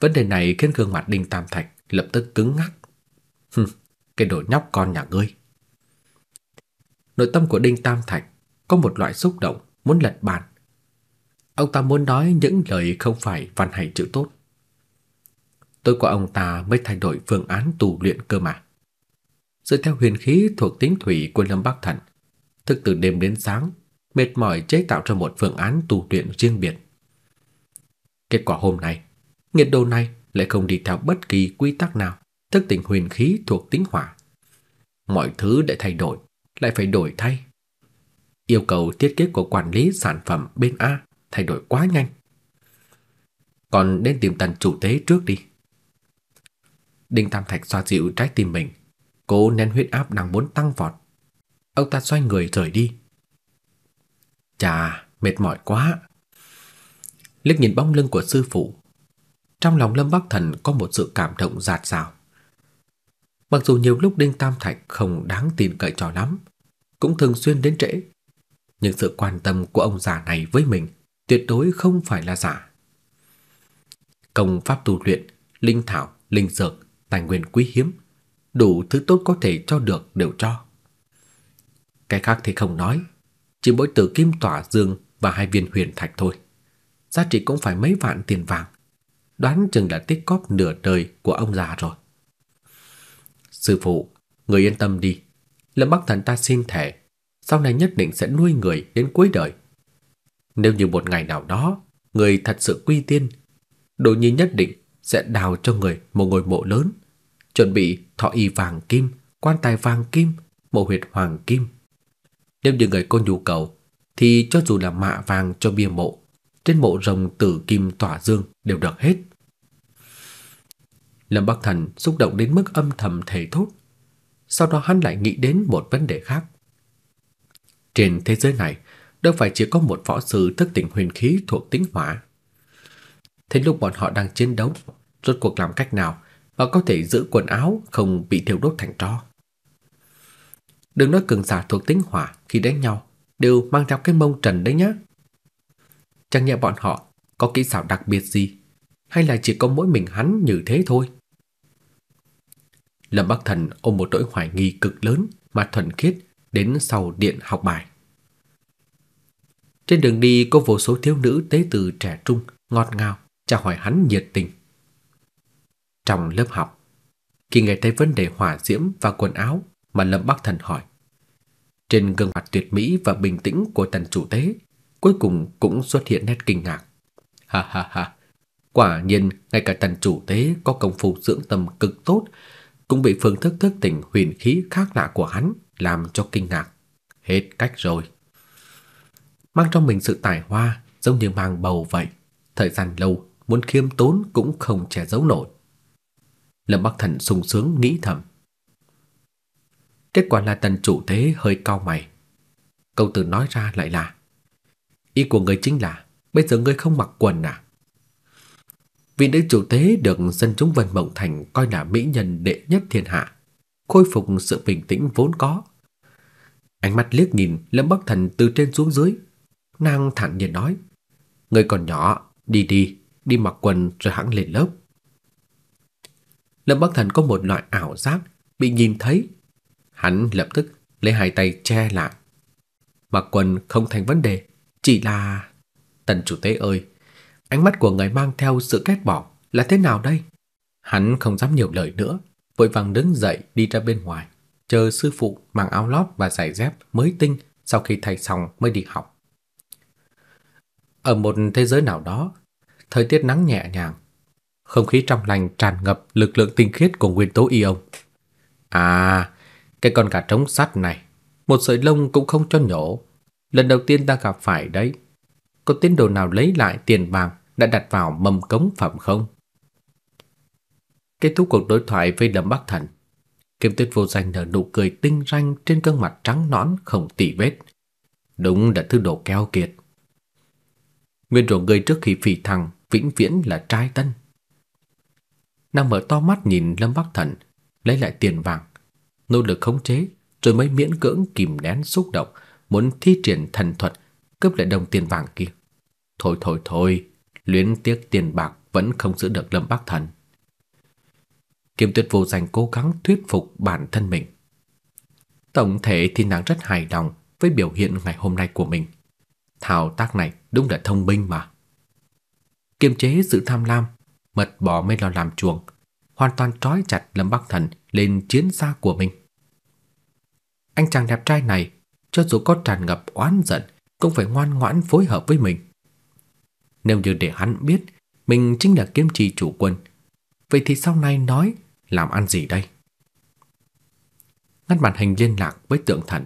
Vấn đề này khiến gương mặt Đinh Tam Thạch lập tức cứng ngắc. Hừ, cái đồ nhóc con nhà ngươi. nội tâm của Đinh Tam Thạch có một loại xúc động muốn lật bàn. Ông ta muốn nói những lời không phải văn hay chữ tốt. Tôi của ông ta mới thay đổi phương án tu luyện cơ mà. Dựa theo huyền khí thuộc tính thủy của Lâm Bắc Thần, thức từ đêm đến sáng, mệt mỏi chế tạo ra một phương án tu luyện riêng biệt. Kết quả hôm nay, nhiệt độ này lại không đi theo bất kỳ quy tắc nào, thức tỉnh huyền khí thuộc tính hỏa. Mọi thứ đã thay đổi, lại phải đổi thay. Yêu cầu thiết kế của quản lý sản phẩm bên A thay đổi quá nhanh. Còn đến tìm tần chủ tế trước đi. Đinh Tam Thạch xoa dịu trái tim mình, cố nén huyết áp đang muốn tăng vọt. Ông ta xoay người rời đi. Chà, mệt mỏi quá. Liếc nhìn bóng lưng của sư phụ, trong lòng Lâm Bắc Thần có một sự cảm động dạt dào. Mặc dù nhiều lúc Đinh Tam Thạch không đáng tin cậy cho lắm, cũng thường xuyên đến trễ, nhưng sự quan tâm của ông già này với mình tuyệt đối không phải là giả. Công pháp tu luyện, linh thảo, linh dược, tài nguyên quý hiếm, đủ thứ tốt có thể cho được đều cho. Cái khác thì không nói, chỉ mỗi tử kim tỏa dương và hai viên huyền thạch thôi. Giá trị cũng phải mấy vạn tiền vàng. Đoán chừng là tích cóp nửa đời của ông già rồi. Sư phụ, người yên tâm đi. Lâm Bắc Thần ta xin thề, sau này nhất định sẽ nuôi người đến cuối đời. Nếu như một ngày nào đó, người thật sự quy tiên, Đỗ Nhi nhất định sẽ đào cho người một ngôi mộ lớn, chuẩn bị thọ y vàng kim, quan tài vàng kim, mộ huyệt hoàng kim. Nếu như người có nhu cầu, thì cho dù là mạ vàng cho bia mộ, trên mộ rồng tử kim tỏa dương đều được hết. Lâm Bắc Thần xúc động đến mức âm thầm thề thốt. Sau đó hắn lại nghĩ đến một vấn đề khác. Trên thế giới này, đâu phải chỉ có một võ sư thức tỉnh huyền khí thuộc tính hỏa. Thế lúc bọn họ đang chiến đấu, rốt cuộc làm cách nào mà có thể giữ quần áo không bị thiêu đốt thành tro? Đừng nói cường giả thuộc tính hỏa khi đánh nhau đều mang theo cái mông trần đấy nhá. Chẳng nhẽ bọn họ có kỹ xảo đặc biệt gì, hay là chỉ có mỗi mình hắn như thế thôi? Lâm Bắc Thần ôm một nỗi hoài nghi cực lớn mà thuần khiết đến sau điện học bài. Trên đường đi có vô số thiếu nữ tế từ trẻ trung, ngọt ngào, chào hỏi hắn nhiệt tình. Trong lớp học, khi nghe thấy vấn đề hỏa diễm và quần áo mà Lâm Bắc Thần hỏi, trên gương mặt tuyệt mỹ và bình tĩnh của tần chủ tế, cuối cùng cũng xuất hiện nét kinh ngạc. Ha ha ha, quả nhiên ngay cả tần chủ tế có công phu dưỡng tâm cực tốt cũng bị phương thức thức tỉnh huyền khí khác lạ của hắn làm cho kinh ngạc. Hết cách rồi. Mang trong mình sự tài hoa giống như mang bầu vậy, thời gian lâu muốn khiêm tốn cũng không che giấu nổi. Lâm Bắc Thần sung sướng nghĩ thầm. Kết quả là tần chủ thế hơi cau mày. Câu từ nói ra lại là Ý của người chính là Bây giờ ngươi không mặc quần à Vị nữ chủ tế được dân chúng Vân Mộng Thành coi là mỹ nhân đệ nhất thiên hạ, khôi phục sự bình tĩnh vốn có. Ánh mắt liếc nhìn Lâm Bắc Thần từ trên xuống dưới, nàng thản nhiên nói: "Ngươi còn nhỏ, đi đi, đi mặc quần rồi hãng lên lớp." Lâm Bắc Thần có một loại ảo giác bị nhìn thấy, hắn lập tức lấy hai tay che lại. Mặc quần không thành vấn đề, chỉ là Tần chủ tế ơi, Ánh mắt của người mang theo sự ghét bỏ là thế nào đây? Hắn không dám nhiều lời nữa, vội vàng đứng dậy đi ra bên ngoài, chờ sư phụ mang áo lót và giày dép mới tinh sau khi thay xong mới đi học. Ở một thế giới nào đó, thời tiết nắng nhẹ nhàng, không khí trong lành tràn ngập lực lượng tinh khiết của nguyên tố ion. À, cái con gà trống sắt này, một sợi lông cũng không cho nhổ, lần đầu tiên ta gặp phải đấy. Có tín đồ nào lấy lại tiền vàng đã đặt vào mâm cống phẩm không? Kết thúc cuộc đối thoại với Lâm Bắc Thần, Kim Tuyết vô danh nở nụ cười tinh ranh trên gương mặt trắng nõn không tì vết. Đúng là thứ đồ keo kiệt. Nguyên rủa người trước khi phi thăng vĩnh viễn là trai tân. Nàng mở to mắt nhìn Lâm Bắc Thần, lấy lại tiền vàng, nỗ lực khống chế, rồi mới miễn cưỡng kìm nén xúc động, muốn thi triển thần thuật cướp lại đồng tiền vàng kia. Thôi thôi thôi, luyến tiếc tiền bạc vẫn không giữ được Lâm Bắc Thần. Kim Tuyết vô danh cố gắng thuyết phục bản thân mình. Tổng thể thì nàng rất hài lòng với biểu hiện ngày hôm nay của mình. Thao tác này đúng là thông minh mà. Kiềm chế sự tham lam, mật bỏ mê lo làm chuồng, hoàn toàn trói chặt Lâm Bắc Thần lên chiến xa của mình. Anh chàng đẹp trai này, cho dù có tràn ngập oán giận, cũng phải ngoan ngoãn phối hợp với mình. Nếu như để hắn biết mình chính là kiếm trì chủ quân, vậy thì sau này nói làm ăn gì đây? Ngắt màn hình liên lạc với tượng thần,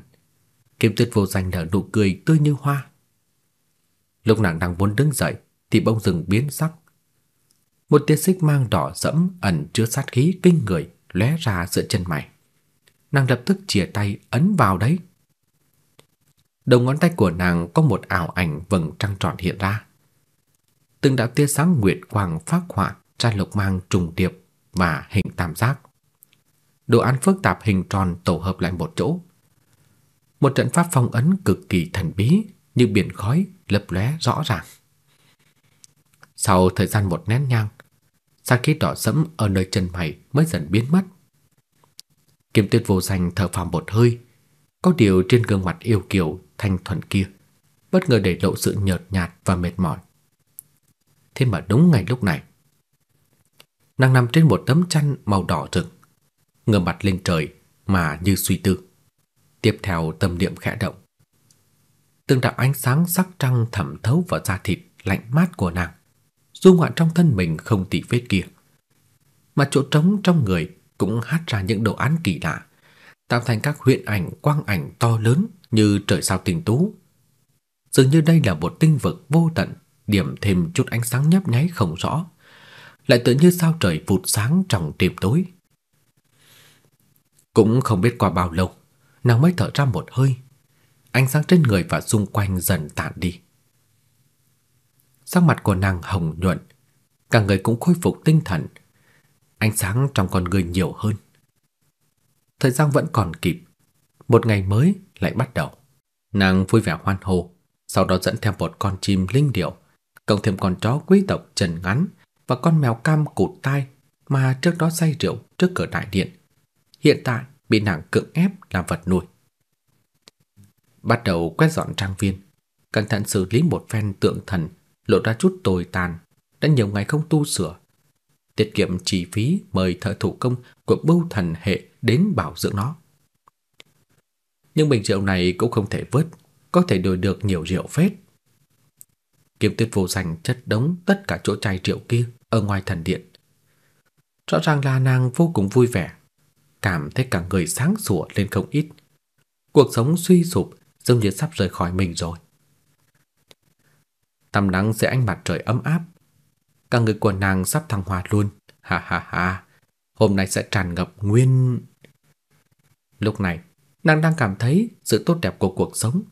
Kiếm Tuyết vô danh nở nụ cười tươi như hoa. Lúc nàng đang muốn đứng dậy, thì bỗng dừng biến sắc. Một tia xích mang đỏ sẫm ẩn chứa sát khí kinh người lóe ra giữa chân mày. Nàng lập tức chìa tay ấn vào đấy. Đầu ngón tay của nàng có một ảo ảnh vầng trăng tròn hiện ra. Từng đạo tia sáng nguyệt quang phác họa ra lục mang trùng điệp và hình tam giác. Đồ án phức tạp hình tròn tổ hợp lại một chỗ. Một trận pháp phong ấn cực kỳ thần bí như biển khói lấp lóe rõ ràng. Sau thời gian một nén nhang, sát khí đỏ sẫm ở nơi chân mày mới dần biến mất. Kiếm Tuyết vô danh thở phào một hơi, có điều trên gương mặt yêu kiều thanh thuần kia bất ngờ để lộ sự nhợt nhạt và mệt mỏi. Thế mà đúng ngày lúc này, nàng nằm trên một tấm chăn màu đỏ rực, ngửa mặt lên trời mà như suy tư. Tiếp theo tâm niệm khẽ động. Từng đạo ánh sáng sắc trăng thẩm thấu vào da thịt lạnh mát của nàng, du ngoạn trong thân mình không tị vết kia. Mà chỗ trống trong người cũng hát ra những đồ án kỳ lạ, tạo thành các huyễn ảnh quang ảnh to lớn như trời sao tinh tú. Dường như đây là một tinh vực vô tận, điểm thêm chút ánh sáng nhấp nháy không rõ, lại tự như sao trời vụt sáng trong đêm tối. Cũng không biết qua bao lâu, nàng mới thở ra một hơi. Ánh sáng trên người và xung quanh dần tản đi. Sắc mặt của nàng hồng nhuận, cả người cũng khôi phục tinh thần. Ánh sáng trong con người nhiều hơn. Thời gian vẫn còn kịp, một ngày mới lại bắt đầu. Nàng vui vẻ hoan hô, sau đó dẫn theo một con chim linh điểu, cộng thêm con chó quý tộc trần ngắn và con mèo cam cụt tai mà trước đó say rượu trước cửa đại điện. Hiện tại bị nàng cưỡng ép làm vật nuôi. Bắt đầu quét dọn trang viên, cẩn thận xử lý một phen tượng thần lộ ra chút tồi tàn, đã nhiều ngày không tu sửa. Tiết kiệm chi phí mời thợ thủ công của bưu thần hệ đến bảo dưỡng nó. Nhưng bình rượu này cũng không thể vớt, có thể đổi được nhiều rượu phết. Kiếm Tuyết vô danh chất đống tất cả chỗ chai rượu kia ở ngoài thần điện. Rõ ràng là nàng vô cùng vui vẻ, cảm thấy cả người sáng sủa lên không ít. Cuộc sống suy sụp giống như sắp rời khỏi mình rồi. Tầm nắng dưới ánh mặt trời ấm áp, cả người của nàng sắp thăng hoa luôn. Ha ha ha, hôm nay sẽ tràn ngập nguyên. Lúc này, nàng đang cảm thấy sự tốt đẹp của cuộc sống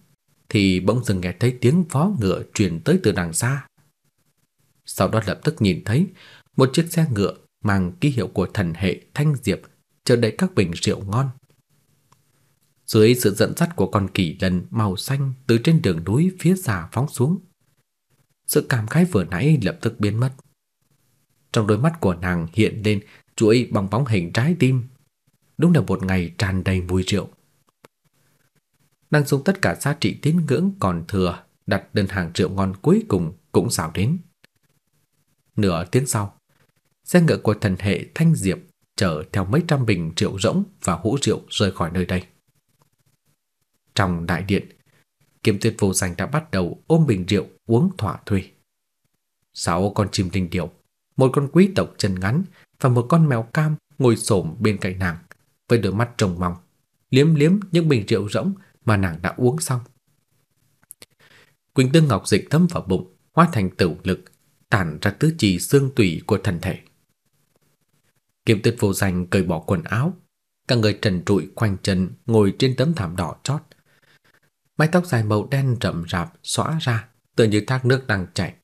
thì bỗng dưng nghe thấy tiếng vó ngựa truyền tới từ đằng xa. Sau đó lập tức nhìn thấy một chiếc xe ngựa mang ký hiệu của thần hệ Thanh Diệp chở đầy các bình rượu ngon. Dưới sự dẫn dắt của con kỳ lân màu xanh từ trên đường núi phía xa phóng xuống, sự cảm khái vừa nãy lập tức biến mất. Trong đôi mắt của nàng hiện lên chuỗi bong bóng hình trái tim. Đúng là một ngày tràn đầy mùi rượu. Nàng dùng tất cả giá trị tín ngưỡng còn thừa đặt đơn hàng rượu ngon cuối cùng cũng xào đến. Nửa tiếng sau, xe ngựa của thần hệ Thanh Diệp chở theo mấy trăm bình rượu rỗng và hũ rượu rời khỏi nơi đây. Trong đại điện, Kiếm Tuyệt vô danh đã bắt đầu ôm bình rượu uống thỏa thuê. Sáu con chim linh điểu, một con quý tộc chân ngắn và một con mèo cam ngồi xổm bên cạnh nàng với đôi mắt trông mong, liếm liếm những bình rượu rỗng mà nàng đã uống xong. Quỳnh tương ngọc dịch thấm vào bụng, hóa thành tử lực, tản ra tứ chi xương tủy của thân thể. Kiếm Tuyệt vô danh cởi bỏ quần áo, cả người trần trụi quanh chân ngồi trên tấm thảm đỏ chót. Mái tóc dài màu đen rậm rạp xõa ra, tựa như thác nước đang chảy.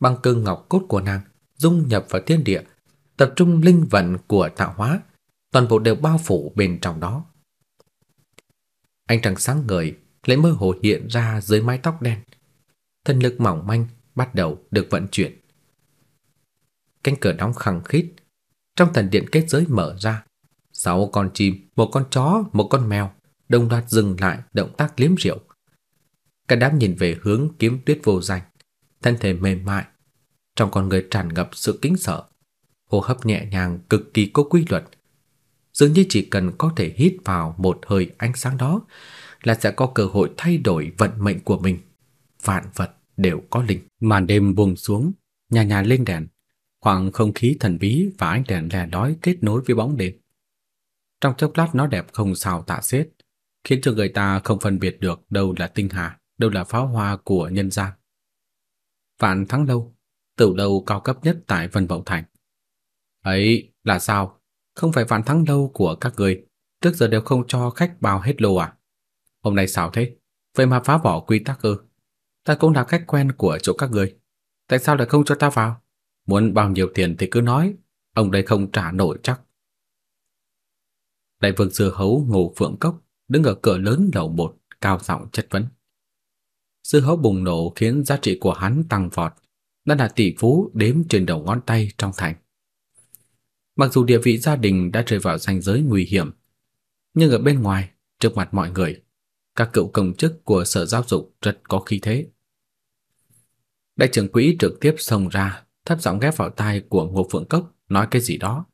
Băng cương ngọc cốt của nàng dung nhập vào thiên địa, tập trung linh vận của tạo hóa, toàn bộ đều bao phủ bên trong đó. Ánh trăng sáng ngời lại mơ hồ hiện ra dưới mái tóc đen. Thân lực mỏng manh bắt đầu được vận chuyển. Cánh cửa đóng khăng khít, trong thần điện kết giới mở ra, sáu con chim, một con chó, một con mèo đồng loạt dừng lại động tác liếm rượu. Cả đám nhìn về hướng kiếm tuyết vô danh, thân thể mềm mại, trong con người tràn ngập sự kính sợ, hô hấp nhẹ nhàng cực kỳ có quy luật. Dường như chỉ cần có thể hít vào một hơi ánh sáng đó là sẽ có cơ hội thay đổi vận mệnh của mình. Vạn vật đều có linh. Màn đêm buông xuống, nhà nhà lên đèn, khoảng không khí thần bí và ánh đèn lè lói kết nối với bóng đêm. Trong chốc lát nó đẹp không sao tả xiết, khiến cho người ta không phân biệt được đâu là tinh hà, đâu là pháo hoa của nhân gian. Vạn Thắng Lâu, tửu lâu cao cấp nhất tại Vân Vọng Thành. Ấy là sao? Không phải Vạn Thắng Lâu của các người, trước giờ đều không cho khách bao hết lô à? Hôm nay sao thế? Vậy mà phá bỏ quy tắc ư? Ta cũng là khách quen của chỗ các người. Tại sao lại không cho ta vào? Muốn bao nhiêu tiền thì cứ nói, ông đây không trả nổi chắc. Đại vương sư hấu Ngô Phượng Cốc đứng ở cửa lớn lầu một, cao giọng chất vấn. Sư hấu bùng nổ khiến giá trị của hắn tăng vọt, đã là tỷ phú đếm trên đầu ngón tay trong thành. Mặc dù địa vị gia đình đã rơi vào ranh giới nguy hiểm, nhưng ở bên ngoài, trước mặt mọi người, các cựu công chức của sở giáo dục rất có khí thế. Đại trưởng quỹ trực tiếp xông ra, thấp giọng ghép vào tai của Ngô Phượng Cốc nói cái gì đó.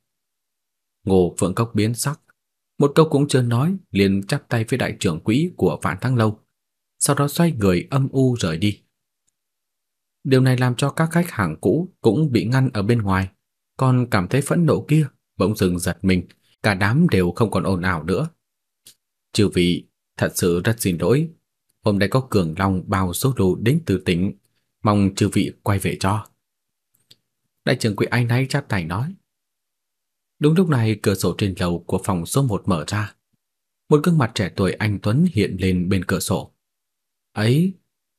Ngô Phượng Cốc biến sắc, một câu cũng chưa nói, liền chắp tay với đại trưởng quỹ của Vạn Thăng Lâu, sau đó xoay người âm u rời đi. Điều này làm cho các khách hàng cũ cũng bị ngăn ở bên ngoài, còn cảm thấy phẫn nộ kia, bỗng dừng giật mình, cả đám đều không còn ồn ào nữa. Chư vị, thật sự rất xin lỗi, hôm nay có cường long bao số đồ đến từ tỉnh, mong chư vị quay về cho. Đại trưởng quỹ anh ấy chắp tay nói. Đúng lúc này cửa sổ trên lầu của phòng số 1 mở ra. Một gương mặt trẻ tuổi anh Tuấn hiện lên bên cửa sổ. Ấy,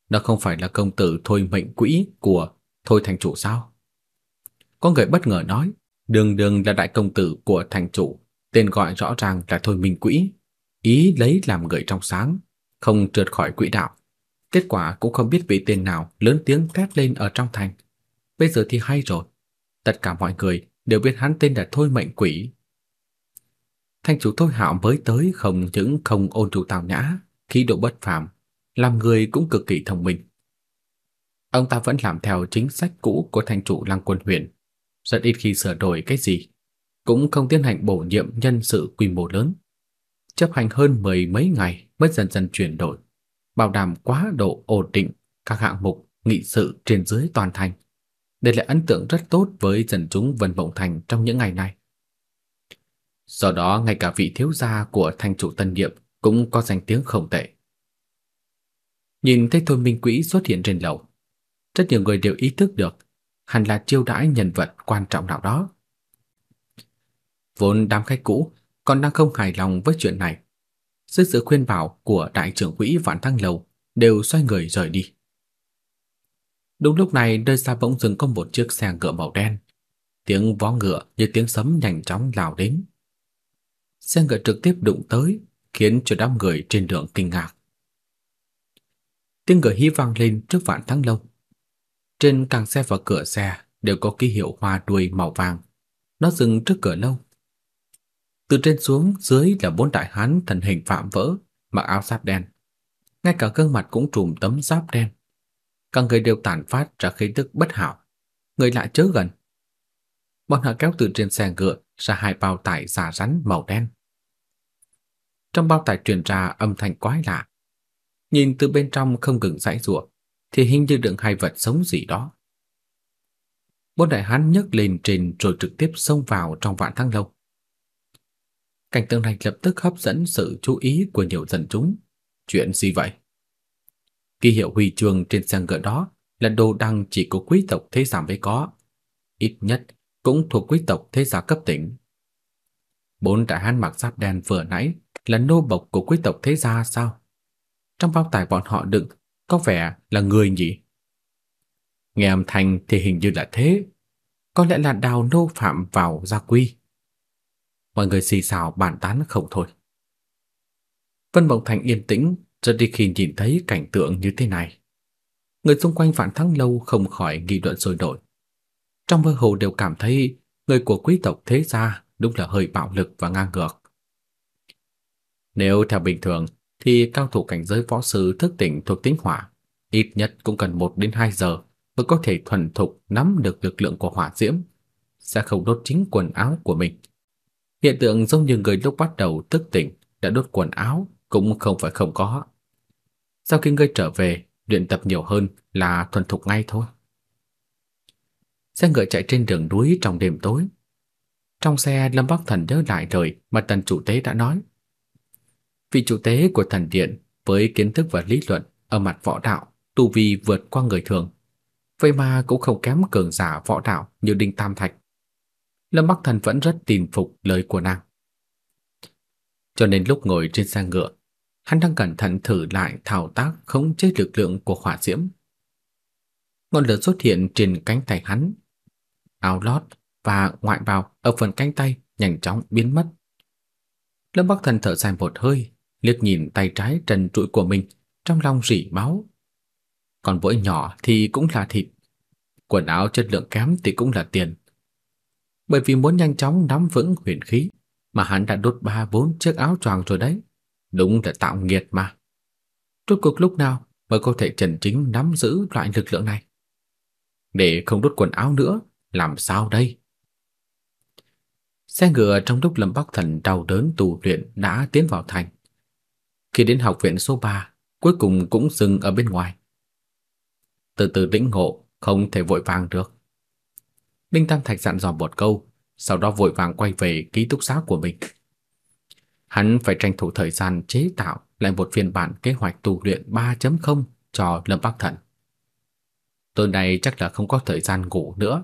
nó không phải là công tử Thôi Mệnh Quỹ của Thôi Thành Chủ sao? Có người bất ngờ nói, đường đường là đại công tử của thành chủ, tên gọi rõ ràng là Thôi Minh Quỹ, ý lấy làm người trong sáng, không trượt khỏi quỹ đạo. Kết quả cũng không biết vị tên nào lớn tiếng thét lên ở trong thành. Bây giờ thì hay rồi, tất cả mọi người đều biết hắn tên là Thôi Mệnh Quỷ. Thanh chủ Thôi Hạo mới tới không những không ôn trụ tào nhã, khí độ bất phàm, làm người cũng cực kỳ thông minh. Ông ta vẫn làm theo chính sách cũ của thành chủ Lăng Quân huyện, rất ít khi sửa đổi cái gì, cũng không tiến hành bổ nhiệm nhân sự quy mô lớn. Chấp hành hơn mười mấy ngày mới dần dần chuyển đổi, bảo đảm quá độ ổn định các hạng mục nghị sự trên dưới toàn thành Đây là ấn tượng rất tốt với dân chúng Vân Mộng Thành trong những ngày này. Do đó, ngay cả vị thiếu gia của thành chủ Tân Niệm cũng có danh tiếng không tệ. Nhìn thấy Thôi Minh Quỹ xuất hiện trên lầu, rất nhiều người đều ý thức được hẳn là chiêu đãi nhân vật quan trọng nào đó. Vốn đám khách cũ còn đang không hài lòng với chuyện này, dưới sự khuyên bảo của đại trưởng quỹ Vạn Thăng Lầu đều xoay người rời đi. Đúng lúc này nơi xa bỗng dừng có một chiếc xe ngựa màu đen. Tiếng vó ngựa như tiếng sấm nhanh chóng lao đến. Xe ngựa trực tiếp đụng tới, khiến cho đám người trên đường kinh ngạc. Tiếng ngựa hí vang lên trước vạn thắng lâu. Trên càng xe và cửa xe đều có ký hiệu hoa đuôi màu vàng. Nó dừng trước cửa lâu. Từ trên xuống dưới là bốn đại hán thần hình phạm vỡ, mặc áo giáp đen. Ngay cả gương mặt cũng trùm tấm giáp đen các người đều tản phát ra khí tức bất hảo, người lại chớ gần. Bọn họ kéo từ trên xe ngựa ra hai bao tải giả rắn màu đen. Trong bao tải truyền ra âm thanh quái lạ. Nhìn từ bên trong không ngừng giãy giụa, thì hình như đựng hai vật sống gì đó. Bốn đại hán nhấc lên trên rồi trực tiếp xông vào trong vạn thăng lâu. Cảnh tượng này lập tức hấp dẫn sự chú ý của nhiều dân chúng. Chuyện gì vậy? Ký hiệu huy chương trên xe ngựa đó là đồ đăng chỉ có quý tộc thế gia mới có, ít nhất cũng thuộc quý tộc thế gia cấp tỉnh. Bốn đại hán mặc giáp đen vừa nãy là nô bộc của quý tộc thế gia sao? Trong bao tải bọn họ đựng có vẻ là người nhỉ? Nghe âm thanh thì hình như là thế, có lẽ là đào nô phạm vào gia quy. Mọi người xì xào bàn tán không thôi. Vân Mộng Thành yên tĩnh rất đi khi nhìn thấy cảnh tượng như thế này. Người xung quanh Vạn Thắng Lâu không khỏi nghị luận sôi nổi. Trong mơ hồ đều cảm thấy người của quý tộc thế gia đúng là hơi bạo lực và ngang ngược. Nếu theo bình thường thì cao thủ cảnh giới võ sư thức tỉnh thuộc tính hỏa, ít nhất cũng cần 1 đến 2 giờ mới có thể thuần thục nắm được lực lượng của hỏa diễm, sẽ không đốt chính quần áo của mình. Hiện tượng giống như người lúc bắt đầu thức tỉnh đã đốt quần áo cũng không phải không có. Sau khi ngươi trở về, luyện tập nhiều hơn là thuần thục ngay thôi. Xe ngựa chạy trên đường núi trong đêm tối. Trong xe, Lâm Bắc Thần nhớ lại lời mà tần chủ tế đã nói. Vị chủ tế của thần điện với kiến thức và lý luận ở mặt võ đạo, tu vi vượt qua người thường. Vậy mà cũng không kém cường giả võ đạo như Đinh Tam Thạch. Lâm Bắc Thần vẫn rất tin phục lời của nàng. Cho nên lúc ngồi trên xe ngựa, hắn đang cẩn thận thử lại thao tác khống chế lực lượng của hỏa diễm. Ngọn lửa xuất hiện trên cánh tay hắn. Áo lót và ngoại bào ở phần cánh tay nhanh chóng biến mất. Lâm Bắc Thần thở dài một hơi, liếc nhìn tay trái trần trụi của mình, trong lòng rỉ máu. Còn vỗi nhỏ thì cũng là thịt, quần áo chất lượng kém thì cũng là tiền. Bởi vì muốn nhanh chóng nắm vững huyền khí, mà hắn đã đốt ba bốn chiếc áo choàng rồi đấy. Đúng là tạo nghiệt mà. Rốt cuộc lúc nào mới có thể chân chính nắm giữ loại lực lượng này? Để không đốt quần áo nữa, làm sao đây? Xe ngựa trong lúc Lâm Bắc Thần đau đớn tù luyện đã tiến vào thành. Khi đến học viện số 3, cuối cùng cũng dừng ở bên ngoài. Từ từ lĩnh ngộ, không thể vội vàng được. Đinh Tam Thạch dặn dò một câu, sau đó vội vàng quay về ký túc xá của mình. Hắn phải tranh thủ thời gian chế tạo lại một phiên bản kế hoạch tu luyện 3.0 cho Lâm Bắc Thần. Tối nay chắc là không có thời gian ngủ nữa.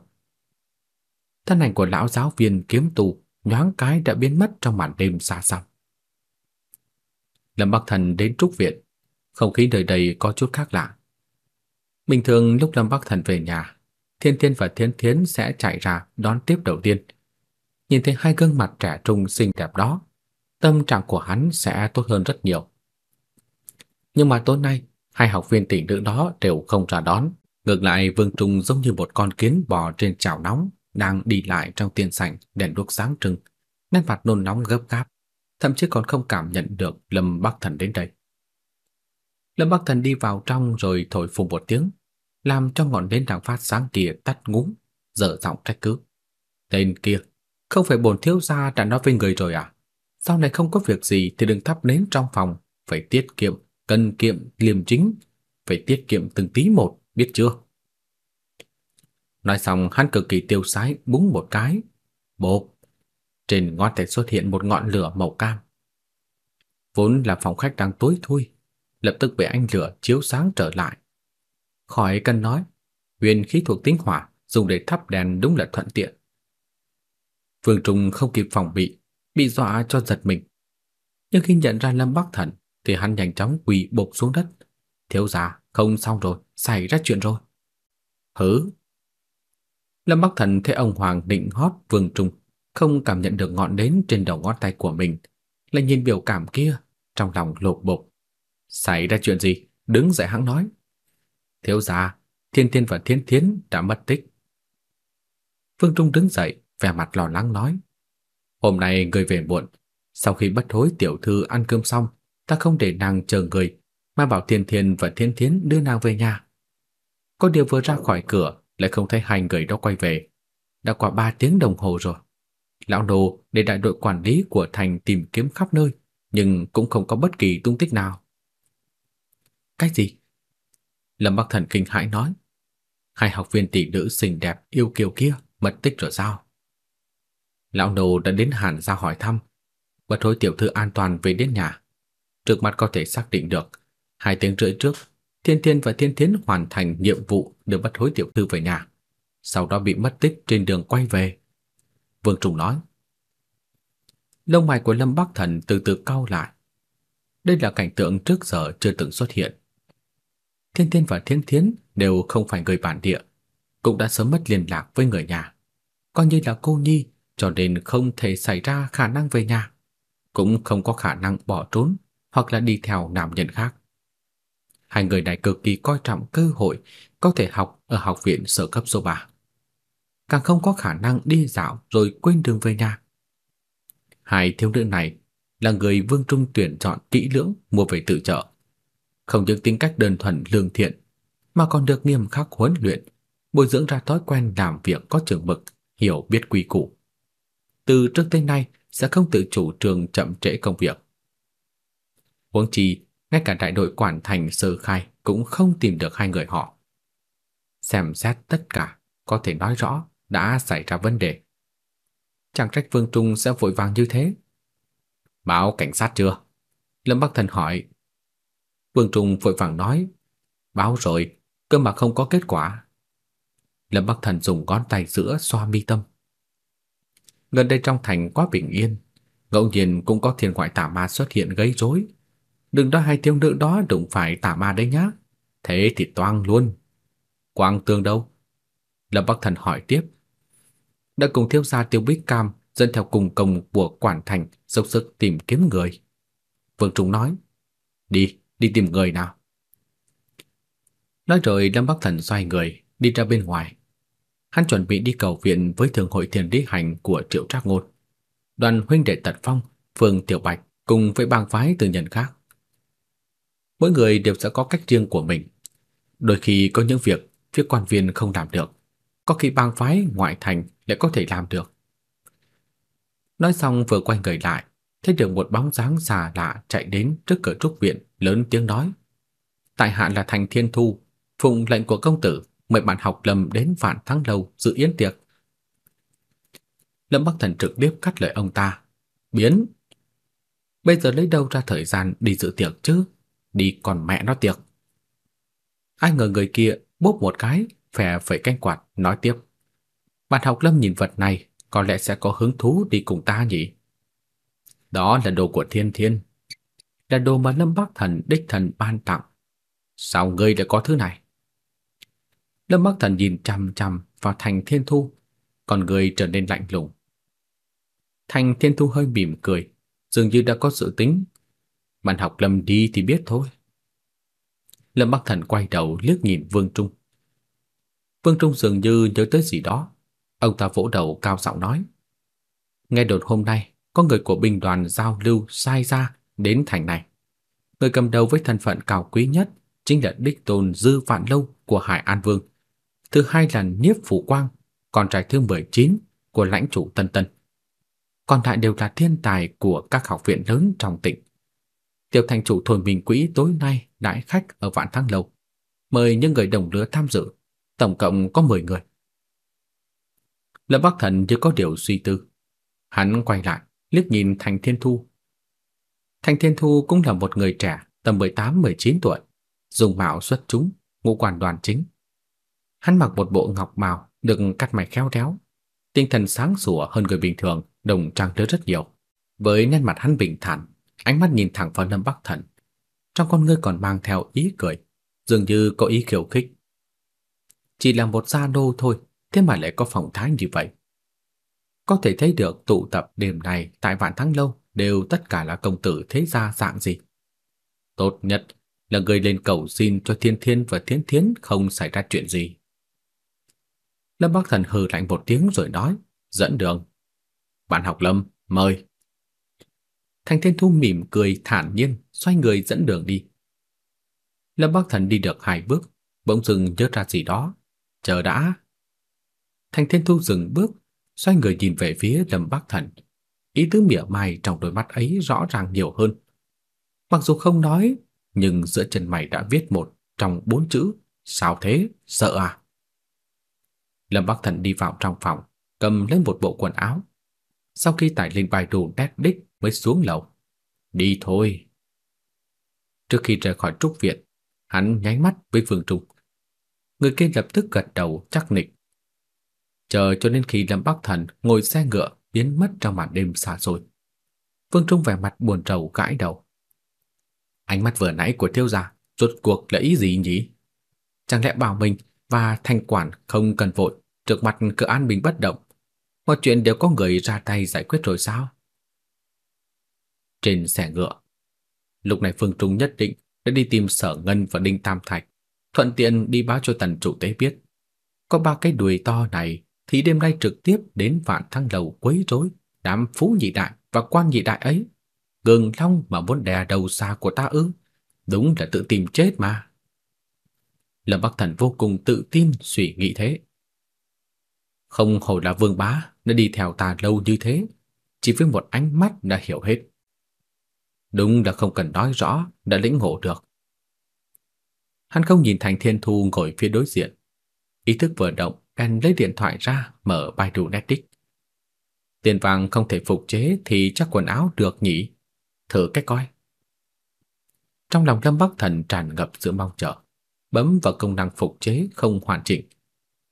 Thân ảnh của lão giáo viên kiếm tu nhoáng cái đã biến mất trong màn đêm xa xăm. Lâm Bắc Thần đến trúc viện, không khí nơi đây có chút khác lạ. Bình thường lúc Lâm Bắc Thần về nhà, Thiên Thiên và Thiên Thiến sẽ chạy ra đón tiếp đầu tiên. Nhìn thấy hai gương mặt trẻ trung xinh đẹp đó, tâm trạng của hắn sẽ tốt hơn rất nhiều. Nhưng mà tối nay, hai học viên tỷ nữ đó đều không ra đón, ngược lại Vương Trung giống như một con kiến bò trên chảo nóng đang đi lại trong tiền sảnh đèn đuốc sáng trưng, nét mặt nôn nóng gấp gáp, thậm chí còn không cảm nhận được Lâm Bắc Thần đến đây. Lâm Bắc Thần đi vào trong rồi thổi phù một tiếng, làm cho ngọn nến đang phát sáng kia tắt ngúm, dở giọng trách cứ. Tên kia, không phải bổn thiếu gia đã nói với người rồi à? Sau này không có việc gì thì đừng thắp nến trong phòng, phải tiết kiệm, cần kiệm, liêm chính, phải tiết kiệm từng tí một, biết chưa? Nói xong hắn cực kỳ tiêu sái búng một cái. Bộp! Trên ngón tay xuất hiện một ngọn lửa màu cam. Vốn là phòng khách đang tối thui, lập tức bị ánh lửa chiếu sáng trở lại. Khỏi cần nói, huyền khí thuộc tính hỏa dùng để thắp đèn đúng là thuận tiện. Vương Trung không kịp phòng bị, bị dọa cho giật mình. Nhưng khi nhận ra Lâm Bắc Thần thì hắn nhanh chóng quỳ bộp xuống đất. Thiếu gia, không xong rồi, xảy ra chuyện rồi. Hứ. Lâm Bắc Thần thấy ông Hoàng định hót Vương Trung, không cảm nhận được ngọn nến trên đầu ngón tay của mình, lại nhìn biểu cảm kia, trong lòng lột bột. Xảy ra chuyện gì? Đứng dậy hắn nói. Thiếu gia, Thiên Thiên và Thiên Thiến đã mất tích. Phương Trung đứng dậy, vẻ mặt lo lắng nói. Hôm nay người về muộn, sau khi bất hối tiểu thư ăn cơm xong, ta không để nàng chờ người, mà bảo Thiên Thiên và Thiên Thiến đưa nàng về nhà. Có điều vừa ra khỏi cửa, lại không thấy hai người đó quay về. Đã qua ba tiếng đồng hồ rồi. Lão đồ để đại đội quản lý của thành tìm kiếm khắp nơi, nhưng cũng không có bất kỳ tung tích nào. Cái gì? Lâm Bắc Thần kinh hãi nói. Hai học viên tỷ nữ xinh đẹp yêu kiều kia mất tích rồi sao? Lão đồ đã đến Hàn ra hỏi thăm, bất hối tiểu thư an toàn về đến nhà. Trước mắt có thể xác định được, hai tiếng rưỡi trước, Thiên Thiên và Thiên Thiến hoàn thành nhiệm vụ đưa bất hối tiểu thư về nhà, sau đó bị mất tích trên đường quay về. Vương Trùng nói. Lông mày của Lâm Bắc Thần từ từ cau lại. Đây là cảnh tượng trước giờ chưa từng xuất hiện. Thiên Thiên và Thiên Thiến đều không phải người bản địa, cũng đã sớm mất liên lạc với người nhà. Coi như là cô nhi, cho nên không thể xảy ra khả năng về nhà, cũng không có khả năng bỏ trốn hoặc là đi theo nam nhân khác. Hai người này cực kỳ coi trọng cơ hội có thể học ở học viện sở cấp số 3. Càng không có khả năng đi dạo rồi quên đường về nhà. Hai thiếu nữ này là người Vương Trung tuyển chọn kỹ lưỡng mua về tự trợ. Không những tính cách đơn thuần lương thiện, mà còn được nghiêm khắc huấn luyện, bồi dưỡng ra thói quen làm việc có chừng mực, hiểu biết quy củ. Từ trước tới nay sẽ không tự chủ trường chậm trễ công việc. Huống chi, ngay cả đại đội quản thành sơ khai cũng không tìm được hai người họ. Xem xét tất cả, có thể nói rõ đã xảy ra vấn đề. Chẳng trách Vương Trung sẽ vội vàng như thế. Báo cảnh sát chưa? Lâm Bắc Thần hỏi. Vương Trung vội vàng nói. Báo rồi, cơ mà không có kết quả. Lâm Bắc Thần dùng ngón tay giữa xoa mi tâm. Gần đây trong thành quá bình yên, ngẫu nhiên cũng có thiên ngoại tà ma xuất hiện gây rối. Đừng đó hai thiếu nữ đó đụng phải tà ma đấy nhá. Thế thì toang luôn. Quang tương đâu? Lâm Bắc Thần hỏi tiếp. Đã cùng thiếu gia Tiêu Bích Cam dẫn theo cùng công của quản thành dốc sức tìm kiếm người. Vương Trung nói, đi, đi tìm người nào. Nói rồi Lâm Bắc Thần xoay người, đi ra bên ngoài. Hắn chuẩn bị đi cầu viện với thường hội thiền lý hành của Triệu Trác Ngôn. Đoàn huynh đệ Tật Phong, Phương Tiểu Bạch cùng với bang phái từ nhân khác. Mỗi người đều sẽ có cách riêng của mình. Đôi khi có những việc phía quan viên không làm được, có khi bang phái ngoại thành lại có thể làm được. Nói xong vừa quay người lại, thấy được một bóng dáng già lạ chạy đến trước cửa trúc viện, lớn tiếng nói: "Tại hạ là Thành Thiên Thu, phụng lệnh của công tử, mời bạn học Lâm đến Vạn Thắng lâu dự yến tiệc." Lâm Bắc Thần trực tiếp cắt lời ông ta, "Biến! Bây giờ lấy đâu ra thời gian đi dự tiệc chứ? Đi còn mẹ nó tiệc." Ai ngờ người kia bóp một cái, phè phẩy canh quạt, nói tiếp. Bạn học lâm nhìn vật này, có lẽ sẽ có hứng thú đi cùng ta nhỉ? Đó là đồ của thiên thiên. Là đồ mà Lâm Bắc Thần đích thần ban tặng. Sao ngươi lại có thứ này? Lâm Bắc Thần nhìn chằm chằm vào Thành Thiên Thu, còn người trở nên lạnh lùng. Thành Thiên Thu hơi mỉm cười, dường như đã có sự tính. Bạn học Lâm đi thì biết thôi. Lâm Bắc Thần quay đầu liếc nhìn Vương Trung. Vương Trung dường như nhớ tới gì đó, ông ta vỗ đầu cao giọng nói: "Nghe đồn hôm nay có người của binh đoàn giao lưu sai ra đến thành này. Người cầm đầu với thân phận cao quý nhất chính là đích tôn Dư Vạn Lâu của Hải An Vương. Thứ hai là Niếp Phủ Quang, con trai thứ 19 của lãnh chủ Tân Tân. Còn lại đều là thiên tài của các học viện lớn trong tỉnh. Tiểu thành chủ thổi mình Quỹ tối nay đãi khách ở Vạn Thăng Lâu, mời những người đồng lứa tham dự, tổng cộng có 10 người. Lâm Bắc Thần như có điều suy tư. Hắn quay lại, liếc nhìn Thành Thiên Thu. Thành Thiên Thu cũng là một người trẻ, tầm 18-19 tuổi, dùng mạo xuất chúng, ngũ quan đoàn chính. Hắn mặc một bộ ngọc bào được cắt mày khéo léo, tinh thần sáng sủa hơn người bình thường, đồng trang lứa rất nhiều. Với nét mặt hắn bình thản, ánh mắt nhìn thẳng vào Lâm Bắc Thần, trong con ngươi còn mang theo ý cười, dường như có ý khiêu khích. Chỉ là một gia đô thôi, thế mà lại có phong thái như vậy. Có thể thấy được tụ tập đêm này tại Vạn Thắng lâu đều tất cả là công tử thế gia dạng gì. Tốt nhất là người lên cầu xin cho Thiên Thiên và Thiên Thiến không xảy ra chuyện gì. Lâm Bắc Thần hừ lạnh một tiếng rồi nói, dẫn đường. Bạn học Lâm, mời. Thành Thiên Thu mỉm cười thản nhiên, xoay người dẫn đường đi. Lâm Bắc Thần đi được hai bước, bỗng dừng nhớ ra gì đó. Chờ đã. thanh Thiên Thu dừng bước, xoay người nhìn về phía Lâm Bắc Thần. Ý tứ mỉa mai trong đôi mắt ấy rõ ràng nhiều hơn. Mặc dù không nói, nhưng giữa chân mày đã viết một trong bốn chữ, sao thế, sợ à? Lâm Bắc Thần đi vào trong phòng, cầm lên một bộ quần áo. Sau khi tải lên bài đồ đét đích mới xuống lầu. Đi thôi. Trước khi rời khỏi trúc viện, hắn nháy mắt với Phương Trung. Người kia lập tức gật đầu chắc nịch. Chờ cho đến khi Lâm Bắc Thần ngồi xe ngựa biến mất trong màn đêm xa xôi. Phương Trung vẻ mặt buồn rầu gãi đầu. Ánh mắt vừa nãy của thiếu gia rốt cuộc là ý gì nhỉ? Chẳng lẽ bảo mình và thanh quản không cần vội, trước mặt cứ an bình bất động, mọi chuyện đều có người ra tay giải quyết rồi sao? Trên xe ngựa, lúc này Phương Trung nhất định đã đi tìm Sở Ngân và Đinh Tam Thạch, thuận tiện đi báo cho tần chủ tế biết. Có ba cái đùi to này thì đêm nay trực tiếp đến Vạn Thăng lầu quấy rối đám phú nhị đại và quan nhị đại ấy. Cường Long mà muốn đè đầu xa của ta ư? Đúng là tự tìm chết mà. Lâm Bắc Thần vô cùng tự tin suy nghĩ thế. Không hổ là vương bá, nó đi theo ta lâu như thế, chỉ với một ánh mắt đã hiểu hết. Đúng là không cần nói rõ, đã lĩnh ngộ được. Hắn không nhìn Thành Thiên Thu ngồi phía đối diện. Ý thức vừa động, bèn lấy điện thoại ra, mở Baidu Netflix. Tiền vàng không thể phục chế thì chắc quần áo được nhỉ? Thử cách coi. Trong lòng Lâm Bắc Thần tràn ngập sự mong chờ, bấm vào công năng phục chế không hoàn chỉnh,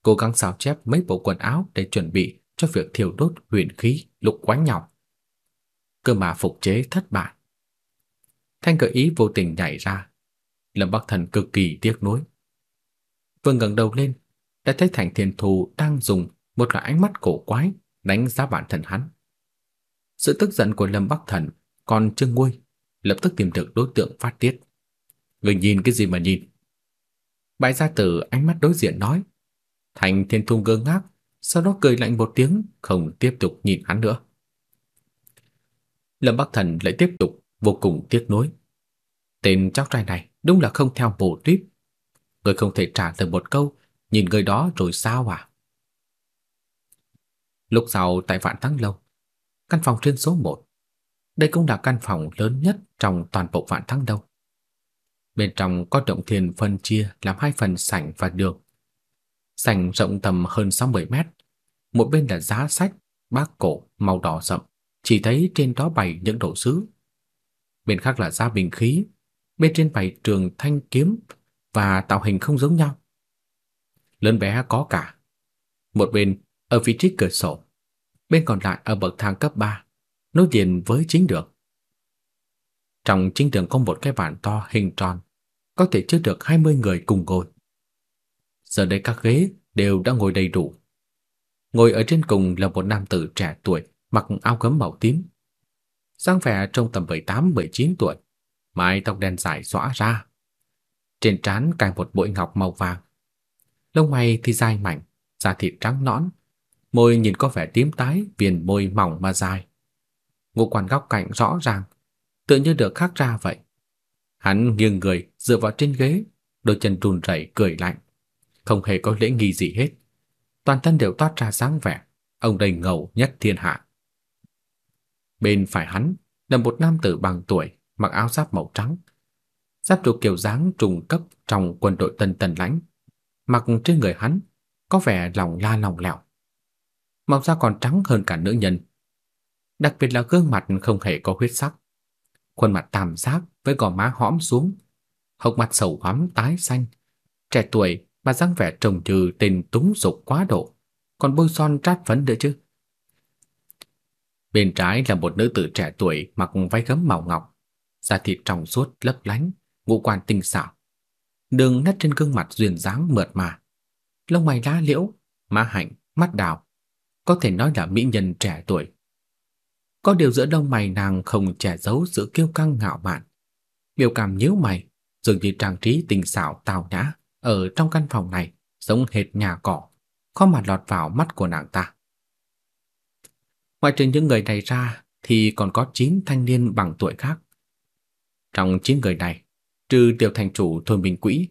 cố gắng sao chép mấy bộ quần áo để chuẩn bị cho việc thiêu đốt huyền khí lục quái nhọc. Cơ mà phục chế thất bại. Thanh gợi ý vô tình nhảy ra, Lâm Bắc Thần cực kỳ tiếc nuối. Vừa ngẩng đầu lên, đã thấy Thành Thiên Thù đang dùng một loại ánh mắt cổ quái đánh giá bản thân hắn. Sự tức giận của Lâm Bắc Thần còn chưa nguôi, lập tức tìm được đối tượng phát tiết. Người nhìn cái gì mà nhìn? Bại gia tử ánh mắt đối diện nói. Thành Thiên Thù ngơ ngác, sau đó cười lạnh một tiếng, không tiếp tục nhìn hắn nữa. Lâm Bắc Thần lại tiếp tục vô cùng tiếc nuối. Tên cháu trai này đúng là không theo bộ tuyếp. Người không thể trả lời một câu, nhìn người đó rồi sao à? Lúc sau tại Vạn Thắng Lâu, căn phòng trên số 1. Đây cũng là căn phòng lớn nhất trong toàn bộ Vạn Thắng Lâu. Bên trong có động thiên phân chia làm hai phần sảnh và đường. Sảnh rộng tầm hơn 60 mét, một bên là giá sách, bác cổ màu đỏ sậm, chỉ thấy trên đó bày những đồ sứ. Bên khác là giá bình khí, bên trên bảy trường thanh kiếm và tạo hình không giống nhau. Lớn bé có cả. Một bên ở vị trí cửa sổ, bên còn lại ở bậc thang cấp 3, nối liền với chính đường. Trong chính đường có một cái bàn to hình tròn, có thể chứa được 20 người cùng ngồi. Giờ đây các ghế đều đã ngồi đầy đủ. Ngồi ở trên cùng là một nam tử trẻ tuổi, mặc áo gấm màu tím. dáng vẻ trong tầm 18-19 tuổi, mái tóc đen dài xõa ra. Trên trán cài một bội ngọc màu vàng. Lông mày thì dài mảnh, da thịt trắng nõn, môi nhìn có vẻ tím tái, viền môi mỏng mà dài. Ngũ quan góc cạnh rõ ràng, tựa như được khắc ra vậy. Hắn nghiêng người dựa vào trên ghế, đôi chân run rẩy cười lạnh, không hề có lễ nghi gì hết. Toàn thân đều toát ra dáng vẻ, ông đầy ngầu nhất thiên hạ. Bên phải hắn là một nam tử bằng tuổi, mặc áo giáp màu trắng. Giáp trụ kiểu dáng trùng cấp trong quân đội Tân Tần lãnh, mặc trên người hắn có vẻ lòng la lòng lẻo. Màu da còn trắng hơn cả nữ nhân. Đặc biệt là gương mặt không hề có huyết sắc. Khuôn mặt tàm giác với gò má hõm xuống, hốc mắt sầu hoắm tái xanh. Trẻ tuổi mà dáng vẻ trông như tên túng dục quá độ, còn bôi son trát phấn nữa chứ. Bên trái là một nữ tử trẻ tuổi mặc váy gấm màu ngọc, da thịt trong suốt lấp lánh, ngũ quan tinh xảo. Đường nét trên gương mặt duyên dáng mượt mà, lông mày lá liễu, má hạnh, mắt đào, có thể nói là mỹ nhân trẻ tuổi. Có điều giữa lông mày nàng không che giấu sự kiêu căng ngạo mạn, biểu cảm nhíu mày, dường như trang trí tinh xảo tào nhã ở trong căn phòng này giống hệt nhà cỏ, khó mà lọt vào mắt của nàng ta. Ngoài trừ những người này ra thì còn có 9 thanh niên bằng tuổi khác. Trong 9 người này, trừ tiểu thành chủ thôn Bình Quỹ,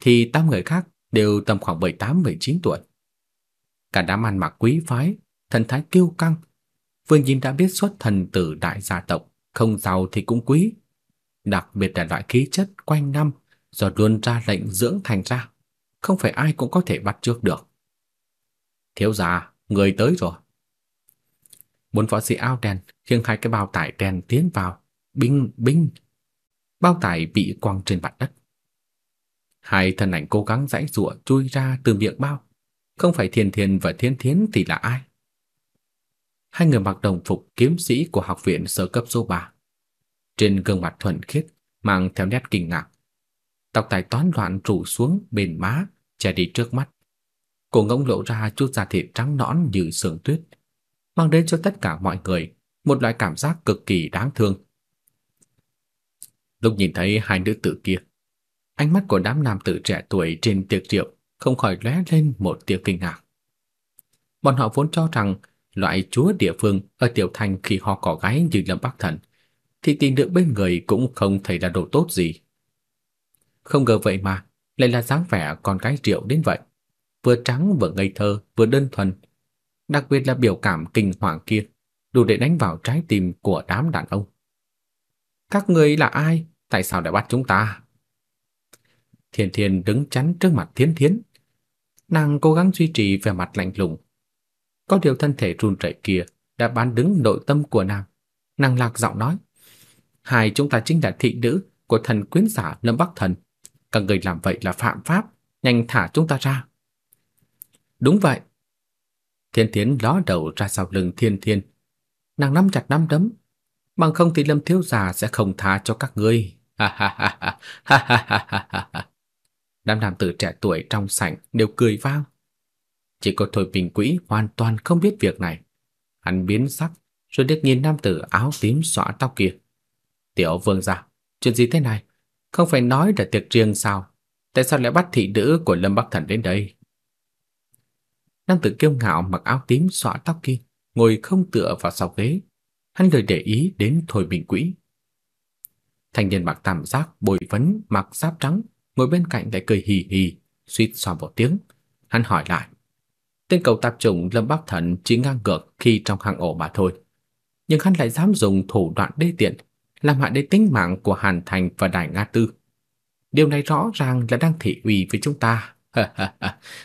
thì 8 người khác đều tầm khoảng 18-19 tuổi. Cả đám ăn mặc quý phái, thần thái kiêu căng, vừa nhìn đã biết xuất thần từ đại gia tộc, không giàu thì cũng quý. Đặc biệt là loại khí chất quanh năm do luôn ra lệnh dưỡng thành ra, không phải ai cũng có thể bắt trước được. Thiếu gia, người tới rồi. Bốn võ sĩ áo đen khiêng hai cái bao tải đen tiến vào, binh binh. Bao tải bị quăng trên mặt đất. Hai thân ảnh cố gắng giãy giụa chui ra từ miệng bao, không phải Thiên Thiên và Thiên Thiến thì là ai? Hai người mặc đồng phục kiếm sĩ của học viện sơ cấp số 3. Trên gương mặt thuần khiết mang theo nét kinh ngạc. Tóc tai toán loạn rủ xuống bên má, che đi trước mắt. Cổ ngỗng lộ ra chút da thịt trắng nõn như sương tuyết, mang đến cho tất cả mọi người một loại cảm giác cực kỳ đáng thương. Lúc nhìn thấy hai nữ tử kia, ánh mắt của đám nam tử trẻ tuổi trên tiệc rượu không khỏi lóe lên một tia kinh ngạc. Bọn họ vốn cho rằng loại chúa địa phương ở tiểu thành khi họ có gái như Lâm Bắc Thần thì tìm nữ bên người cũng không thấy là đồ tốt gì. Không ngờ vậy mà, lại là dáng vẻ con gái rượu đến vậy. Vừa trắng vừa ngây thơ, vừa đơn thuần. Đặc biệt là biểu cảm kinh hoàng kia, đủ để đánh vào trái tim của đám đàn ông. Các người là ai? Tại sao lại bắt chúng ta? Thiên Thiên đứng chắn trước mặt Thiến Thiến. Nàng cố gắng duy trì vẻ mặt lạnh lùng. Có điều thân thể run rẩy kia đã bán đứng nội tâm của nàng. Nàng lạc giọng nói: "Hai chúng ta chính là thị nữ của thần quyến giả Lâm Bắc Thần. Các người làm vậy là phạm pháp, nhanh thả chúng ta ra." "Đúng vậy." Thiên Thiến ló đầu ra sau lưng Thiên Thiên. Nàng nắm chặt nắm đấm, bằng không thì Lâm thiếu gia sẽ không tha cho các ngươi. Ha ha ha ha ha ha ha ha. Đám nam tử trẻ tuổi trong sảnh đều cười vang. Chỉ có Thôi Bình Quỹ hoàn toàn không biết việc này. Hắn biến sắc, rồi liếc nhìn nam tử áo tím xõa tóc kia. Tiểu vương gia, chuyện gì thế này? Không phải nói là tiệc riêng sao? Tại sao lại bắt thị nữ của Lâm Bắc Thần đến đây? Nam tử kiêu ngạo mặc áo tím xõa tóc kia, ngồi không tựa vào sau ghế. Hắn lời để ý đến Thôi Bình Quỹ. Thanh niên mặc tam giác bồi phấn mặc giáp trắng, ngồi bên cạnh lại cười hì hì, suýt xoa một tiếng. Hắn hỏi lại. Tên cầu tạp chủng Lâm Bắc Thần chỉ ngang ngược khi trong hang ổ mà thôi. Nhưng hắn lại dám dùng thủ đoạn đê tiện, làm hại đến tính mạng của Hàn Thành và Đại Nga Tư. Điều này rõ ràng là đang thị uy với chúng ta.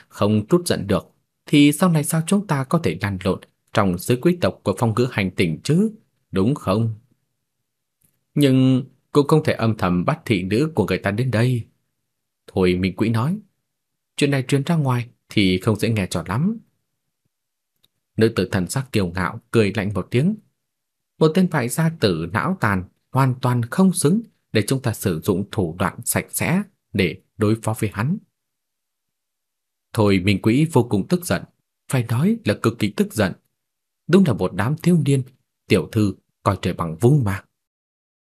Không trút giận được, thì sau này sao chúng ta có thể lăn lộn trong giới quý tộc của phong ngữ hành tỉnh chứ, đúng không? Nhưng cũng không thể âm thầm bắt thị nữ của người ta đến đây. Thôi Minh Quỹ nói, chuyện này truyền ra ngoài thì không dễ nghe trò lắm. Nữ tử thần sắc kiêu ngạo cười lạnh một tiếng. Một tên bại gia tử não tàn hoàn toàn không xứng để chúng ta sử dụng thủ đoạn sạch sẽ để đối phó với hắn. Thôi Minh Quỹ vô cùng tức giận, phải nói là cực kỳ tức giận. Đúng là một đám thiếu niên, tiểu thư coi trời bằng vung mà.